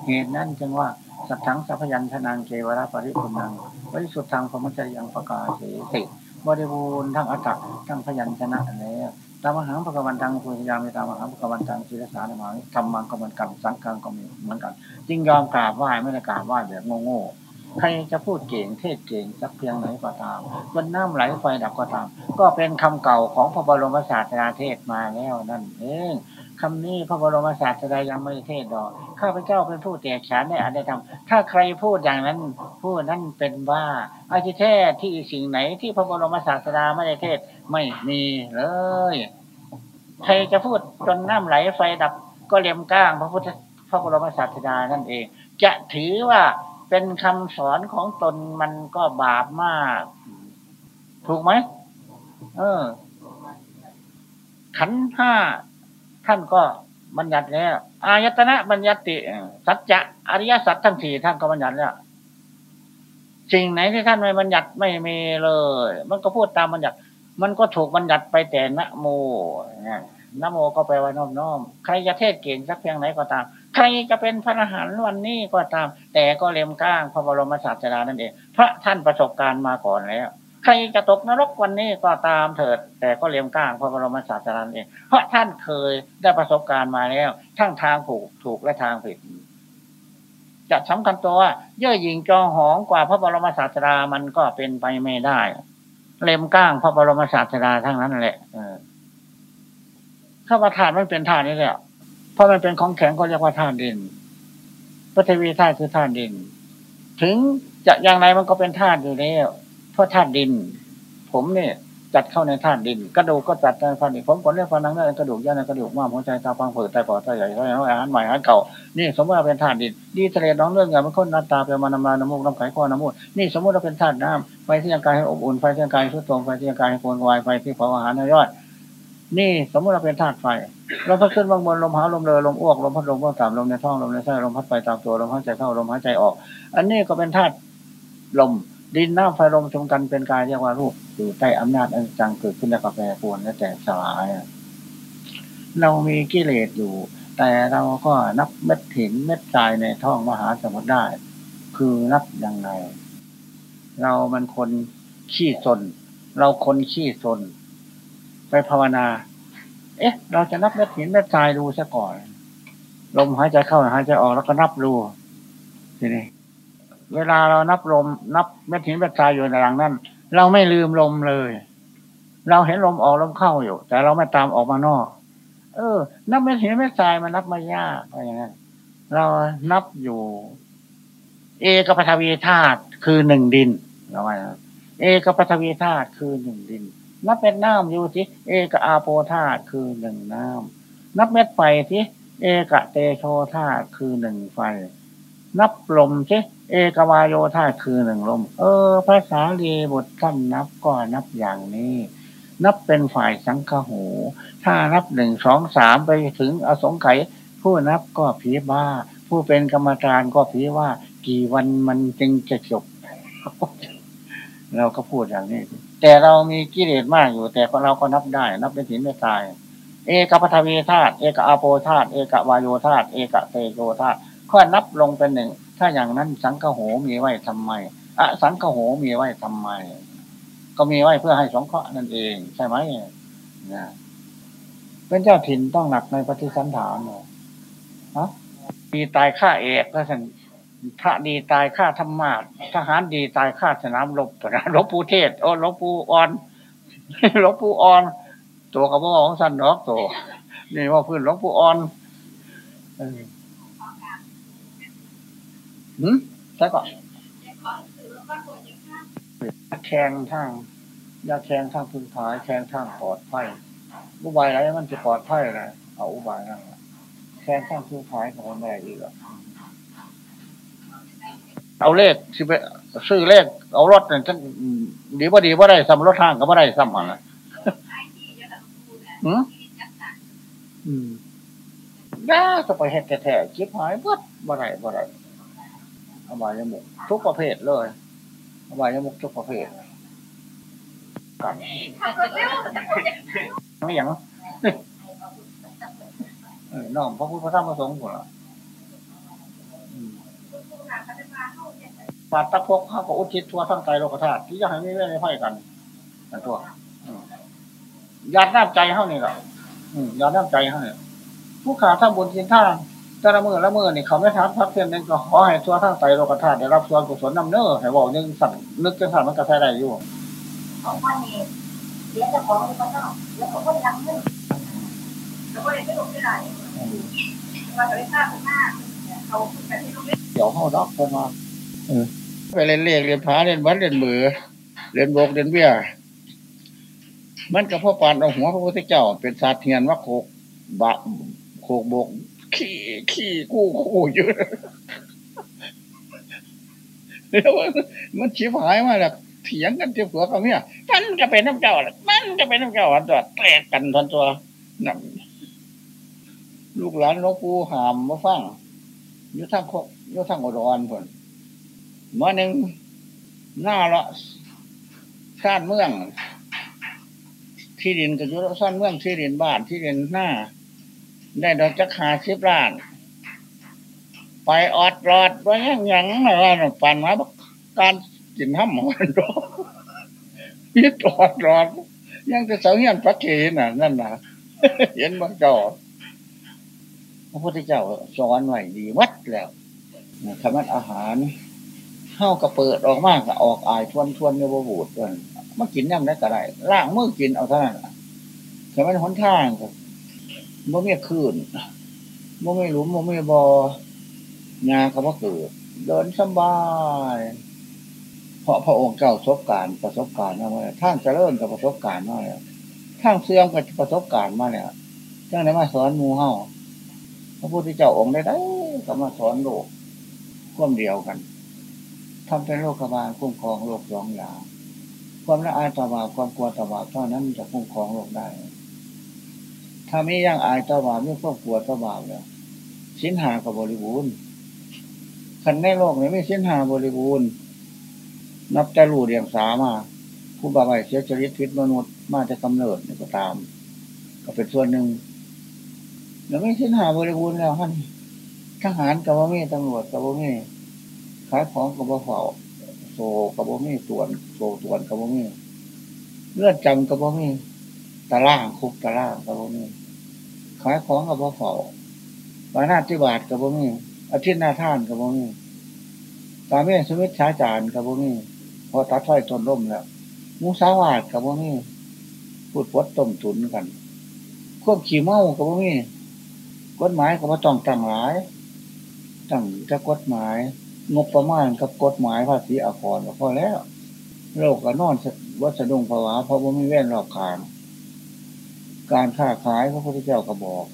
เหตุนั้นจึงว่าสัทธังสัพยัญชนะเกวราปริพุนังบริสุทธิ์ทางพรหมจริยังประกาศเสติ บริบูรณ์ทั้งอัตตะทั้งพยัญชนะแล้วตามหังพระกวันทางพุทยามีตามหังพระกวันทางศีลสารมาทำมังก็เหมือนกันสังฆังก็เหมือนกันจึงยอมกราบไหว้ไม่ได้กราบไหว้แบบโง่ใครจะพูดเก่งเทศเก่งสักเพียงไหนก็ตามจนน้ำไหลไฟดับก็ตาม ก็เป็นคำเก่าของพระบรมศาสดาเทศมาแล้วนั่นเอง คำนี้พระบรมศาสดายังไม่เทศดอก ข้าพเจ้าเป็นผู้แตกฉานในอันใดธรรมถ้าใครพูดอย่างนั้น ผู้นั้นเป็นว่าอาทิแท้ที่สิ่งไหนที่พระบรมศาสดาไม่ได้เทศไม่มีเลย ใครจะพูดจนน้ำไหลไฟดับก็เลียมก้างพระพุทธพระบรมศาสดานั่นเอง จะถือว่าเป็นคำสอนของตนมันก็บาปมาก ถูกไหมเออ ขันห้า ท่านก็บัญญัติแล้วอายตนะบัญญัติสัจจะอริยสัจทั้งสี่ท่านก็บัญญัติแล้วสิ่งไหนที่ท่านไม่บัญญัติไม่มีเลย มันก็พูดตามบัญญัติ มันก็ถูกบัญญัติไปแต่นะโมนะโมก็แปลว่าน้อมน้อมใครจะเทศเก่งสักเพียงไหนก็ตาม ใครจะเป็นพระอรหันต์วันนี้ก็ตาม แต่ก็เลียมก้างพระบรมศาสดานั่นเอง พระท่านประสบการณ์มาก่อนแล้ว ใครจะตกนรกวันนี้ก็ตามเถิด แต่ก็เลียมก้างพระบรมศาสดาเองเพราะท่านเคยได้ประสบการณ์มาแล้ว ทั้งทางถูกถูกและทางผิดจะสำคัญตัวว่าเย่อหยิ่งจองหองกว่าพระบรมศาสดามันก็เป็นไปไม่ได้ เล็มก้างพระบรมศาสดาทั้งนั้นแหละถ้าว่าธาตุมันเป็นธาตุนี่แหละเพราะมันเป็นของแข็งก็เรียกว่าธาตุดินพระเทวีธาตุคือธาตุดิน ถึงจะอย่างไรมันก็เป็นธาตุอยู่แล้ว ราะธาตุดิน ผมเนี่ยจัดเข้าในธาตุดิน กระดูกก็จัดในธาตุดินผมก็เรียกฟันนังในกระดูกย่านกระดูกม้ามหัวใจตาฟังเปิดไตปอดไตใหญ่ไตน้อยอาหารใหม่อาหารเก่านี่สมมติว่าเป็นธาตุดินดีทะเลน้องเรื่องเงินมันค้นน้ำตาเป็นมานำมาน้ำมูกน้ำไข่ข้อน้ำมูดนี่สมมติว่าเป็นธาตุน้ำไฟที่ยังกายให้อบอุ่นไฟที่ยังกายให้สุดตรงไฟที่ยังกายให้โคนวายไฟที่เผาอาหารในยอด นี่สมมติเราเป็นธาตุไฟลมพัดขึ้นบางบนลมหาลมเลอลมอ้วกลมพัดลมก็ต่ำลมในท้องลมในไส้ลมพัดไปตามตัวลมหายใจเข้าลมหายใจออก อันนี้ก็เป็นธาตุลม ดินน้ำไฟลมชมกันเป็นกายเรียกว่ารูปอยู่ใต้อำนาจอันจังเกิดขึ้นแล้วก็แปรปรวนและแตกสลาย เรามีกิเลสอยู่ แต่เราก็นับเม็ดหินเม็ดทรายในท้องมหาสมุทรได้ คือนับยังไง เรามันคนขี้สน เราคนขี้สน ไปภาวนา เอ๊ะ เราจะนับเม็ดหินเม็ดทรายดูซะก่อน ลมหายใจเข้าหายใจออกแล้วก็นับดูทีนี้ เวลาเรานับลม นับเม็ดหินเม็ดทรายอยู่ในหลังนั้น เราไม่ลืมลมเลย เราเห็นลมออกลมเข้าอยู่ แต่เราไม่ตามออกมานอก เออ นับเม็ดหินเม็ดทรายมันนับไม่ยากอะไรอย่างนั้นเรานับอยู่ เอกปฐวีธาตุคือหนึ่งดินเราว่าเอกปฐวีธาตุคือหนึ่งดิน นับเม็ดน้ำอยู่ที่เอกอาโปธาตุคือหนึ่งน้ำนับเม็ดไฟที่เอกเตโชธาตุคือหนึ่งไฟ นับลมที่ เอกวายโยธาคือหนึ่งลม เออภาษาลีบทท่านนับก็นับอย่างนี้ นับเป็นฝ่ายสังฆหู ถ้านับหนึ่งสองสามไปถึงอสงไขยผู้นับก็ผีบ้า ผู้เป็นกรรมการก็พิว่า กี่วันมันจึงจะจบ เราก็พูดอย่างนี้ แต่เรามีกิเลสมากอยู่ แต่เราก็นับได้ นับเป็นถินไม่ตาย เอกปฐวีธาตุเอกอาโปธาตุเอกวายโยธาตุเอกเตโยธาตุข้อนับลงเป็นหนึ่ง ถ้าอย่างนั้นสังฆโหมีไว้ทำไมอะสังฆโหมีไว้ทำไม ก็มีไว้เพื่อให้สงเคราะห์นั่นเอง ใช่ไหมนะเป็นเจ้าถิ่นต้องหนักในปฏิสันฐานเนาะฮะดีตายฆ่าเอกก็ท่านพระดีตายฆ่าธรรมาททหารดีตายฆ่าสนามรบนะหลวงปู่เทศโอ้หลวงปู่อ่อนหลวงปู่อ่อน ตัวกระบอกของสันนอกตัวนี่ว่าพื้นหลวงปู่อ่อน หืมใช่ก่อนแข่งทางยาแข่งทางพื้นฐานแข่งทางปลอดภัยอุบายอะไรมันจะปลอดภัยนะเอาอุบายนะแข่งทางพื้นฐานของแม่อีกอะเอาเลขสิไปซื้อเลขเอารถเนี่ยจังดีว่าดีว่าได้ซ้ำรถทางก็ว่าได้ซ้ำอะอืมอืมน่าจะไปเห็ดแท้ๆคิดหายวัดบ่ได้บ่ได้ อบายยมุกทุกประเภทเลยอบายยมุกทุกประเภทกันไม่อย่างน้องพระพุทธพระธรรมพระสงฆ์คนละปาตะพกข้าก็อุทิศทั่วทั้งใจโลกธาตุที่จะให้ไม่เล่นไม่ไพ่กันนั่นทั่วยาดน้ำใจเขานี่แหละยาดน้ำใจเขาเนี่ยผู้ขาทำบุญกินท่า แต่ละมือละมือนี่เขาไม่ทักพักเพียงนึงก็ขอให้ทั่วทั้งใจโลกธาตุได้รับส่วนกุศลนำเน้อให้บอกยังสั่งนึกจังสั่งมันกระแทได้อยู่ของมันเองเลี้ยงจะของในบ้านนอกแล้วเขาก็ยังไม่แล้วก็เลยไม่ลงไม่ได้ว่าจะได้ทราบข้างหน้าเขาไปที่โรงเรียนเดี๋ยวเข้าด็อกคนมาไปเล่นเลขเรียนพาเรียนวัดเรียนมือเรียนโบกเรียนเบี้ยมันกับพ่อปานเอาหัวพระพุทธเจ้า เป็นศาสตร์เทียนว่าโคกบะโคกโบก ขี้ขี้กู้กู้อยู่แล้วมันชิบหายมาแล้วเถียงกันเจ้าผัวกับเมียมันจะเป็นน้ำเจ้ามันจะเป็นน้ำเจ้าอันตัวแตกกันทันตัวนั่นลูกหลานหลวงปู่หามมาฟังยุทธังโคยุทธังอุดรผลมื่อหนึ่งหน้าละชาติเมือง ที่ดินกับยุทธซ่านเมืองที่ดินบ้านที่ดินหน้า ได้ดอกจักหาสิบล้าน ไปออดรอดว่ายังยังอะไรปันมาการกินห้ำมันรอยึดออดรอด ยังจะเสาเงียนพระเกน่ะ นั่นน่ะ เห็นมันจอพระพุทธเจ้าสอนไว้ดีวัดแล้วคำว่าอาหารเข้ากระเปิดออกมากออกอายทวนทวนในบบูดด้วยมากินน้ำได้ก็ได้ล่างมือกินเอาเท่านั้นแต่มันหนทางกั บ่มีคืนบ่มีหลุมบ่มีบองาก็บ่าเกิด เดินสบาย เพราะพระองค์เก่าประสบการณ์ประสบการณ์มาแล้วท่านเจริญกับประสบการณ์มาแล้วท่านเสื่อมกับประสบการณ์มาแล้วท่านได้มาสอนมูเฮาพระพุทธเจ้าองค์ได้ได้ก็มาสอนโลกร่วมเดียวกันทำเป็นโรคบาลคุ้มครองโรคสองอย่างความละอายต่อบาปความกลัวต่อบาปเท่านั้นจะคุ้มครองโรคได้ ถ้าไม่ยังอายต่อบาปไม่ควบกลัวต่อบาปเลยสิ้นหากับบริบูรณ์ขันในโลกนี้ไม่สิ้นหาบริบูรณ์ นับแต่รูเดียงสามาผู้บาปเสียจริตพิษมนุษย์มาจะกำเนิดก็ตาม ก็เป็นส่วนหนึ่งแล้วไม่สิ้นหาบริบูรณ์แล้วท่านทหารกับว่ามีตำรวจกับว่ามีขายของกับว่าเฝ้าโซกับว่ามีส่วนโซส่วนกับว่ามีเลือดจำกับว่ามี ตะล่างคุกตะล่างกับว่มีขายของกับว่าเฝ้าปานาติบาทกับว่ามีอาทิตย์หน้าท่านกับว่ามีตาเมฆสมิทชาจานกับว่ามีพอตัดถ้อยตนร่มแล้วมูสาวาดกับว่ามีพูดพดต้มตุนกันควบขี่เมากับว่ามีกฎหมายกับว่าต้องตั้งหลายตั้งจะกฎหมาย งบประมาณกับกฎหมายภาษีอากรก็พอแล้ว โลกก็นอนวัสดุงภาวะเพราะว่าม่แว่นรอบคาง การค้าขายพระพุทธเจ้าก็บอก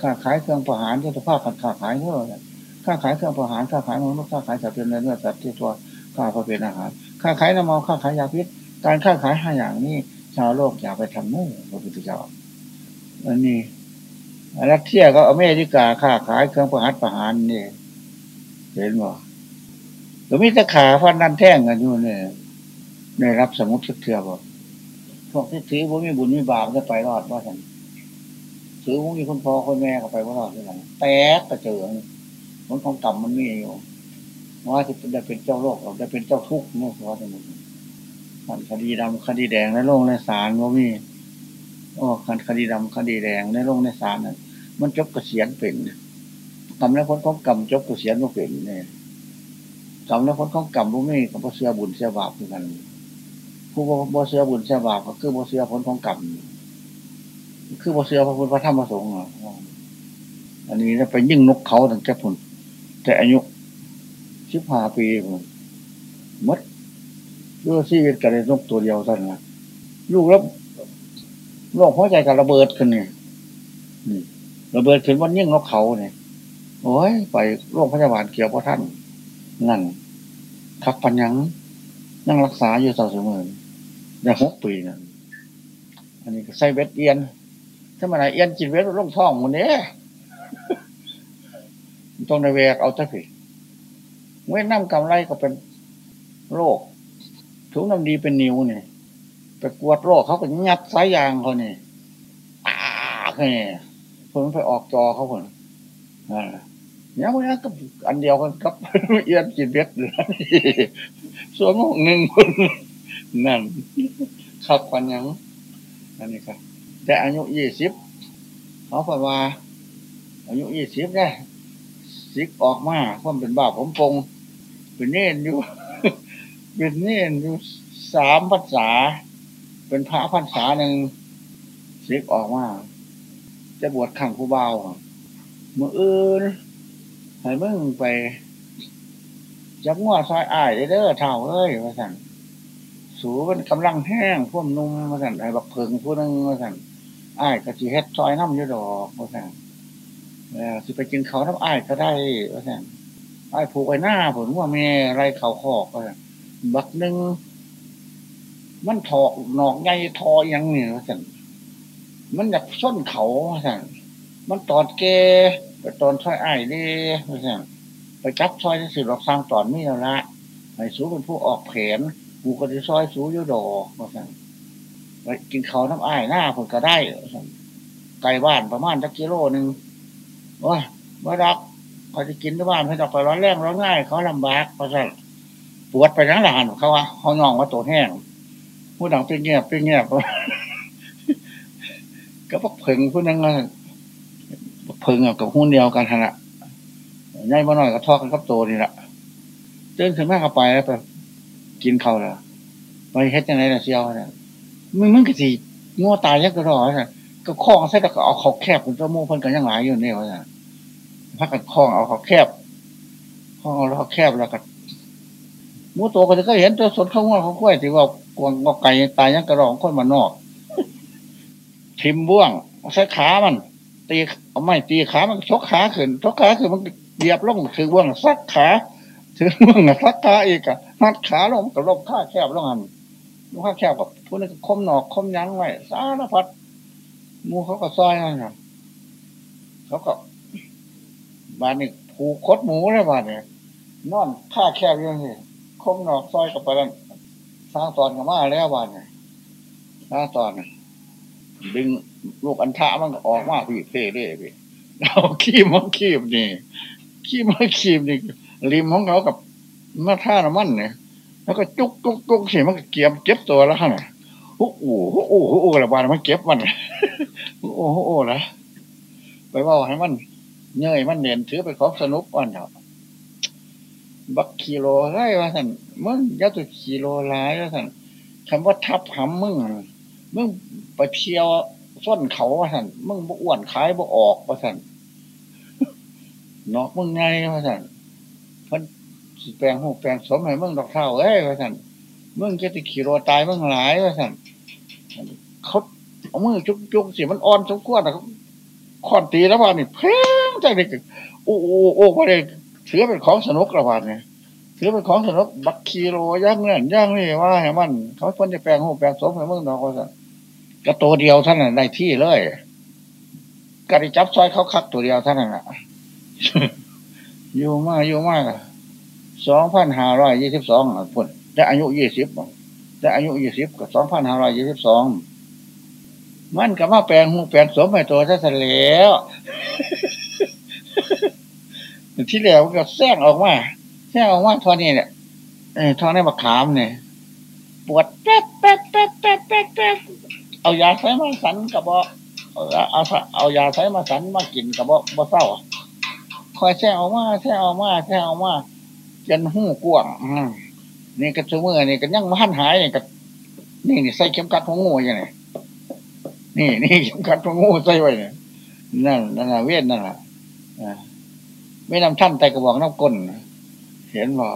ค้าขายเครื่องประหารจะภาพการค้าขายเท่าไหร่ค้าขายเครื่องประหารค้าขายมนุษย์ค้าขายสัตว์เป็นเนื้อสัตว์ที่ตัวค้าพอเป็นอาหารค้าขายน้ำมันค้าขายยาพิษการค้าขายห้าอย่างนี้ชาวโลกอย่าไปทำนู่นพระพุทธเจ้าอันนี้รัสเซียก็อเมริกาค้าขายเครื่องประหัตประหารนี่เห็นบ่ก็มีตะขาฟันนั่นแท่งกันอยู่เนี่ยได้รับสมุดเถื่อบ่ พวกที่ถือว่ามีบุญมีบาปจะไปรอดว่าสันถือว่ามีคนพ่อคนแม่ก็ไปว่ารอดที่ไหนแตกกระเจิงมันของกรรมมันมีอยู่ว่าจะได้เป็นเจ้าโลกเราได้เป็นเจ้าทุกข์เมื่อว่าจะมันมันคดีดำคดีแดงในโลกในศาลว่ามีโอ้คดีดำคดีแดงในโลกในศาลนั่นมันจบกระเสียนเป็นกรรมและผลของกรรมจบกระเสียนมาเป็นเนี่ยกรรมและผลของกรรมรู้ไม่กับพระเสียบุญเสียบาปเหมือนกัน ผู้บ่เสียบุญเสียบาปก็คือบ่เสียผลของกรรมคือบ่เสียพระพุทธพระธรรมพระสงฆ์อันนี้ไปยิ่งนกเขาตั้งแต่ผลแต่อายุสิบห้าปีผมมดด้วยชีวิตกันในนกตัวเดียวท่านนะลูกแล้วโลกหัวใจกับระเบิดขึ้นนี่ระเบิดขึ้นวันยิ่งนกเขาเนี่ยโอ้ยไปโรงพยาบาลเกี่ยวกับท่านนั่นคักปัญญังนั่งรักษาอยู่ต่อเสมอ ได้หกปีนะอันนี้ก็ใส่เวทเอียนถ้ามันเอียนจิตเวทลงท้องมันเนี้ยต้องในแวกเอาตะผิเว้นน้ำกำไรก็เป็นโรคถุงน้ำดีเป็นนิ้วเนี่ยไปกวดโรคเขาก็ยัดสายยางเขาเนี่ยอ่าเนี่ยคนไปออกจอเขาคนอ่าเนี่ยพวกนี้ก็อันเดียวกันกับเอียนจิตเวทเลยส่วนหนึ่งคน นั่นขับกันยังนั่นนี่ครับแต่อายุยี่สิบเขาบอกว่า อายุยี่สิบได้สิกออกมาเพราะเป็นบ้าผมปงเป็นเน่นอยู่ เป็นเน่นอยู่สามภาษา เป็นพระภาษาหนึ่งสิกออกมาจะบวชขังผู้เบาเมื่ออื่นให้มึงไปจับง้อซอยอ้ายเด้อเท่าเอ้ยว่าสั่ง สูมันกำลังแห้งพ่วมนุ่มว่าสั่นไอ้บักเพิงผู้นึงว่าสั่นอ้ายกะจีเฮ็ดซอยน้ำอยู่ดอกว่าสั่นเออสิไปกินเขาน้ำอ้ายก็ได้ว่าสั่นไอ้ผูกไว้หน้าผลว่าแม่ไรเขาขอกว่าสั่นบักหนึ่งมันถอกหนอกใหญ่ทอยังเหนี่ยว่าสั่นมันอยากส้นเขาว่าสั่นมันตอดเกไปตอนซอยไอ้เด้ว่าสั่นไปจับซอยที่สิเราสร้างตอนไม่แล้วละให้สูเป็นผู้ออกแผน กูก็จะซอยสูอยู่ดอกมาสั่งไปกินเขาน้ำอ้ายหน้าผมก็ได้ไก่บ้านประมาณสักกิโลหนึ่งว่าว่าดักเขาจะกินที่บ้านให้ดอกไปร้อนแรงร้อนง่าย เขาลำบากเพราะฉะนั้นปวดไปทั้งหลานเขาว่าเขานองว่าตัวแห้งผู้ดังเป็นเงียบเป็นเงียบก็พวกเพิงผู้นั้นก็เพิงกับหุ้นเดียวกันขนาดใหญ่มาหน่อยก็ทอกันกับตัวนี่แหละเดินขึ้นมากไปแล้วไป กินเขาล้วไปเฮ็ดยังไงล่ะเชียวเนี่ยมึงมึงก็สิงัวตายยักกระรอเนี่ยก็คล้องใส่ต่ก็เอาเขาแคบเป็นตัวโม่เพิ่นกันยังหลายอยู่เนี่ยว่าพักกันคล้องเอาเขาแคบคล้องเอาเขาแคบแล้วก็มูตัวก็จะก็เห็นตัวสนเขางัวเขากล้วยที่ว่ากวงก็ไก่ตายยักกระรองคนมานอกทิมบ้วงใส่ขามัน ตีเอาไม่ตีขามันชกขาขึ้นชกขาขึ้นมันเหยียบลงถือบ้วงซักขา ถือบ้วงซักขาอีกอะมัดขาลงกับลบข้าแคบลงหันลูกข้าแคบกับพวกนี้คมหนอกคมยั้งไว้สารพัดมูเขาก็ซอยนั่นครับเขาก็บานนี่ผูกคดหมูเลยบานเนี่ยนอนข้าแคบยังไงคมหนอกซอยกับไปนั่นสร้างตอนกับมาแล้วบานเนี่ยสร้างตอนดึงลูกอันทะมันออกมาพี่เพ่เร่พี่เราขี้มันขี้นี่ขี้มันขี้นี่ ริมของเขากับมาท่าน้ำมันเนี่ยแล้วก็จุกจุกจุกเสียมันก็เก็บเก็บตัวแล้วฮะโอ้โหโอ้โหโอ้โหระบาดมันเก็บมันโอ้โหโอ้ละไปว่าให้มันเงยมันเนียนถือไปของสนุกก่อนเถอะบักกิโลไรวะท่านมึงยัดตัวกิโลหลายวะท่านคำว่าทับหำมึงมึงไปเที่ยวส้นเขาวะท่านมึงบ่อ้วนขายบ่ออกวะท่านนอกมึงไงวะท่าน พันสิแปลงหูแปลงสมให้มึงดอกเท่าเอ้ยว่าสั่นมึงจะติขี่รถตายมึงหลายว่าสั่นเขาเอามือจุกจุกสิมันอ่อนสมควรแต่ขอนตีแล้วว่านี่เพ่งใจเด็กโอ้โอ้โอ้ว่าเด็กถือเป็นของสนุกระบาดเนี่ยถือเป็นของสนุกบักคีโรย่างเงี้ยย่างนี่ว่าให้มัน เขาควรจะแปลงหูแปลงสมให้มึงดอกว่าสั่นกระโตเดียวท่านในที่เลยกระดิจับซอยเขาคักตัวเดียวท่านนแหละ อยู่มากอยู่มากสองพันห้าร้อยยี่สิบสองพุ่นแต่อายุยี่สิบแต่อายุยี่สิบกับสองพันห้าร้อยยี่สิบสองมันกับว่าแปลงหูแปลงสมให้ตัวซะเสแล้วที่แล้วก็แทรกออกมาแทรกออกมาทอนี้เนี่ยเออทอนี้บักขามเนี่ยปวดแป๊บแป๊บแป๊บแป๊บแป๊บแป๊บเอายาใส่มาสันกับบ่เอเอาเอายาใส่มาสันมากินกับบ่บ่เศร้า คอยแทรกออกมาแทรกออกมาแทรกออกมาจนหูกว้างนี่ก็ชั่วมือนี่ก็ยังมันหายนี่ก็นี่นี่ใส่เข็มกัดของงูอย่างนี้นี่นี่เข็มกัดของงูใส่ไว้เนี่ยนั่นนั่นเวทนั่นแหละไม่นำท่านแต่กระบอกน้ำก้นเห็นบ่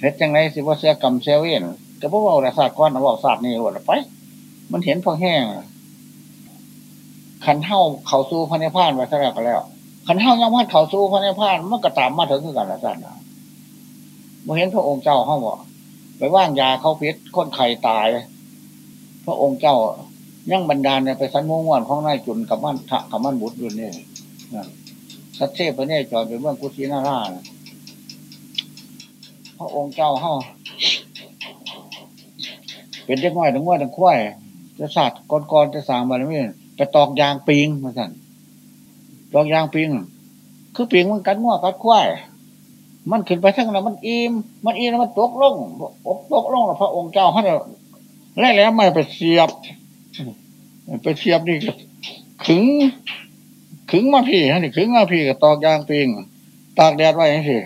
เฮ็ดจังไรสิว่าเสียกรรมเสียเวนก็บอกว่าแต่ศาสตร์ก้อนบอกศาสตร์นี่หมดไป มันเห็นพอแห้งขันเท่าเขาสู้พระเนพานไว้เท่าไหร่ก็แล้ว ขันเท่ายังพัดเขาสู้พระเนพานมันก็ตามมาถึงคือกันละสัตว์มาเห็นพระองค์เจ้าเขาบอกไปว่างยาเขาพิษคนไข่ตาย พระองค์เจ้ายังบรรดาเนี่ยไปสันมงวนของนายจุนกับมันทะกับมันบุตรอยู่นี่สัตเทพพระเนจรเป็นเมืองกุศินาราพระองค์เจ้าเฮาเป็นเด็กน้อยทั้งว่าทั้งควายจะศาสตร์กรๆจะสามบารมีไปตอกยางปิงมาสั่น ตอกยางปิง คือปิงมันกัดง้อกัดควายมันขึ้นไปทั้งนั้นมันอิ่มมันอิ่มแล้วมันตกลงตกลงแล้วพระองค์เจ้าเขาเนี่ยแล้วแล้วไม่ไปเสียบ ไปเสียบนี่ขึงขึงมาพี่ฮะนี่ขึงมาพี่กับตอกยางปิงตากแดดไว้ยังสิ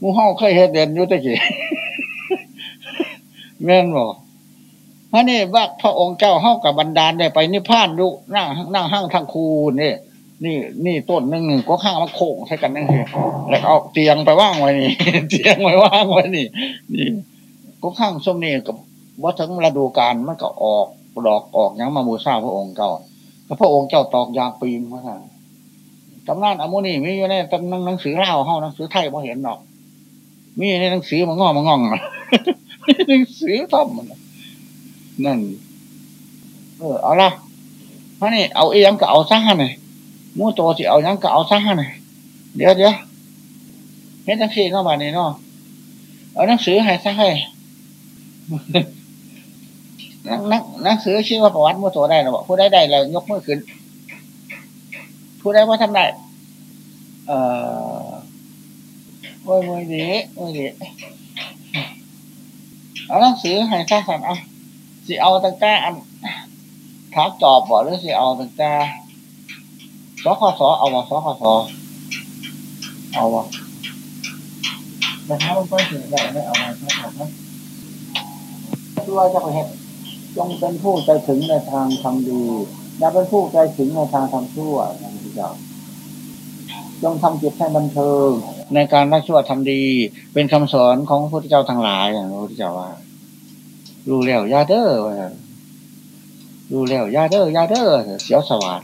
มูเฮาเคยเฮ็ดเด่นอยู่ตะกี้แม่นบอกพระนี่ว่าพระองค์เจ้าเฮากับบันดาลได้ไปนิพพานดูนั่งนั่งห้างทางคูนี่ นี่นี่ต้นหนึ่งหนึ่งก็ข้างมาโค้งใช้กันนั่นเองแล้วเอาเตียงไปว่างไว้นี่ เตียงไว้ว่างไว้นี่ นี่ก็ข้างส้มนี่กับว่าทั้งฤดูกาลมันก็ออกดอกออกยังมามูซาพระองค์เจ้าแล้วพระองค์เจ้าตอกยางปีนมาสั่ตำนานอมุนี่มีอยู่ในตำนานหนังสือเล่าเฮาหนังสือไทยพอเห็นหรอก มีในหนังสือมางอมางองหนังสือท่อมนั่น เออเอาละพระนี่เอาเอียงก็เอาซะหน่อย มูโตสิเอายังก็เอาซะหน่อยเดี๋ยวเดี๋ยวเห็นหนังสือเข้ามานี่เนาะเอาหนังสือให้ซะให้นักนักสือชื่อว่าประวัติมูโตได้หรอผู้ได้ได้แล้วยกมือขึ้น ผู้ได้ว่าทำได้ เอ่อโอ้ยมวยดีมวยดีเอาหนังสือให้สร้าสรรค์เอาสิเอาตั้งแต่อันทักจอบบ่หรือสิเอาตั้งแต่ สคสเอาบ่สคสเอาบ่แต่ถ้ามันก็ถึงได้ไม่เอามาสักครับนะตัวจะไปเห็นจงเป็นผู้ใจถึงในทางทำดีอย่าเป็นผู้ใจถึงในทางทำชั่วอย่างที่เจ้าจงทำจิตให้บันเทิงในการรักชั่วทำดี เป็นคำสอนของพระพุทธเจ้าทั้งหลายอย่างพระพุทธเจ้าว่า รู้แล้วยาเด้อรู้แล้วยาเด้อยาเด้อเสียวสวัสด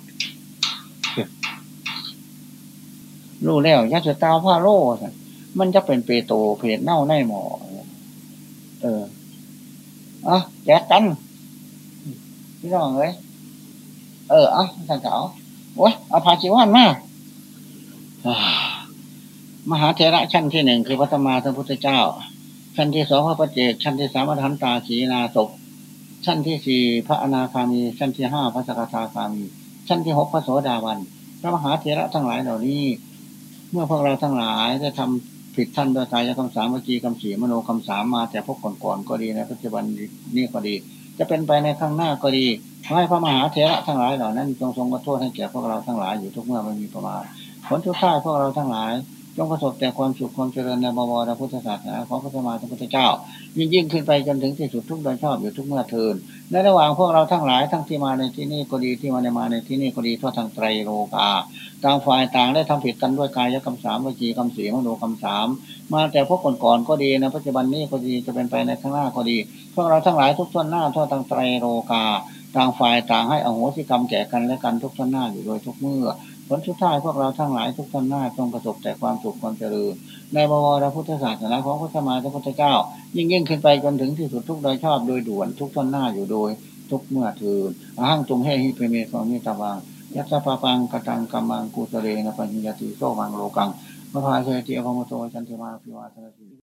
รู้แล้วยาเสือตาผ้าโล่มันจะเป็นเปโตเพดเน่าในหมอเอออะแจกกันพี่น้องเลยเอออะท่านเก่าโอ้ยเอาพาชีวันมามหาเถระชั้นที่หนึ่งคือพระธรรมาสัมพุทธเจ้า ชั้นที่สองพระปเจกชั้นที่สามพระธรรมตาขีนาศพชั้นที่สี่พระอนาคามี ชั้นที่ห้าพระสกทาคามี ชั้นที่หกพระโสดาบัน พระมหาเถระทั้งหลายเหล่านี้ เมื่อพวกเราทั้งหลายได้ทำผิดท่านโดยกายคำสามวิจีคำสีมโนคำสามมาแต่พวกก่อนๆก็ดีในปัจจุบันนี้ก็ดี จะเป็นไปในข้างหน้าก็ดีให้พระมหาเถระทั้งหลายเหล่านั้นจงทรงกระโทษให้แก่พวกเราทั้งหลายอยู่ทุกเมื่อไม่มีประมาณผลทุกท่ายพวกเราทั้งหลาย จงประสบแต่ความสุขความเจริญในบวรพุทธศาสนาของพระสมมาสัมพุทธเจ้า ยิ่งยิ่งขึ้นไปจนถึงที่สุดทุกโดยชอบอยู่ทุกเมื่อเทินในระหว่างพวกเราทั้งหลายทั้งที่มาในที่นี้ก็ดีที่มาในมาในที่นี้ก็ดีทั่วทางไตรโลกาต่างฝ่ายต่างได้ทำผิดกันด้วยกายกรรมสามวิจีกรรมสีมโนกรรมสามมาแต่พวกก่อนๆก็ดีในปัจจุบันนี้ก็ดีจะเป็นไปในข้างหน้าก็ดี พวกเราทั้งหลายทุกท่วนหน้าทั่วทางไตรโลกาต่างฝ่ายต่างให้อโหสิกรรมแก่กันและกันทุกท่วนหน้าอยู่โดยทุกเมื่อ ผลสุดท้ายพวกเราทั้งหลายทุกท่านหน้าจงประสบแต่ความสุขความเจริญในบวรพุทธศาสนาของพระสมมาพระพุทธเจ้า ยิ่งยิ่งขึ้นไปจนถึงที่สุดทุกโดยชอบโดยด่วนทุกท่านหน้าอยู่โดย ทุกเมื่อถืออางจงให้ฮิเปเมสวามิตาวังยัตสปะปังกตังกัมมังกุสเลนะปัญญติโสมังโลกังมหาเสติอภมโตจันติมาพิวาสนติ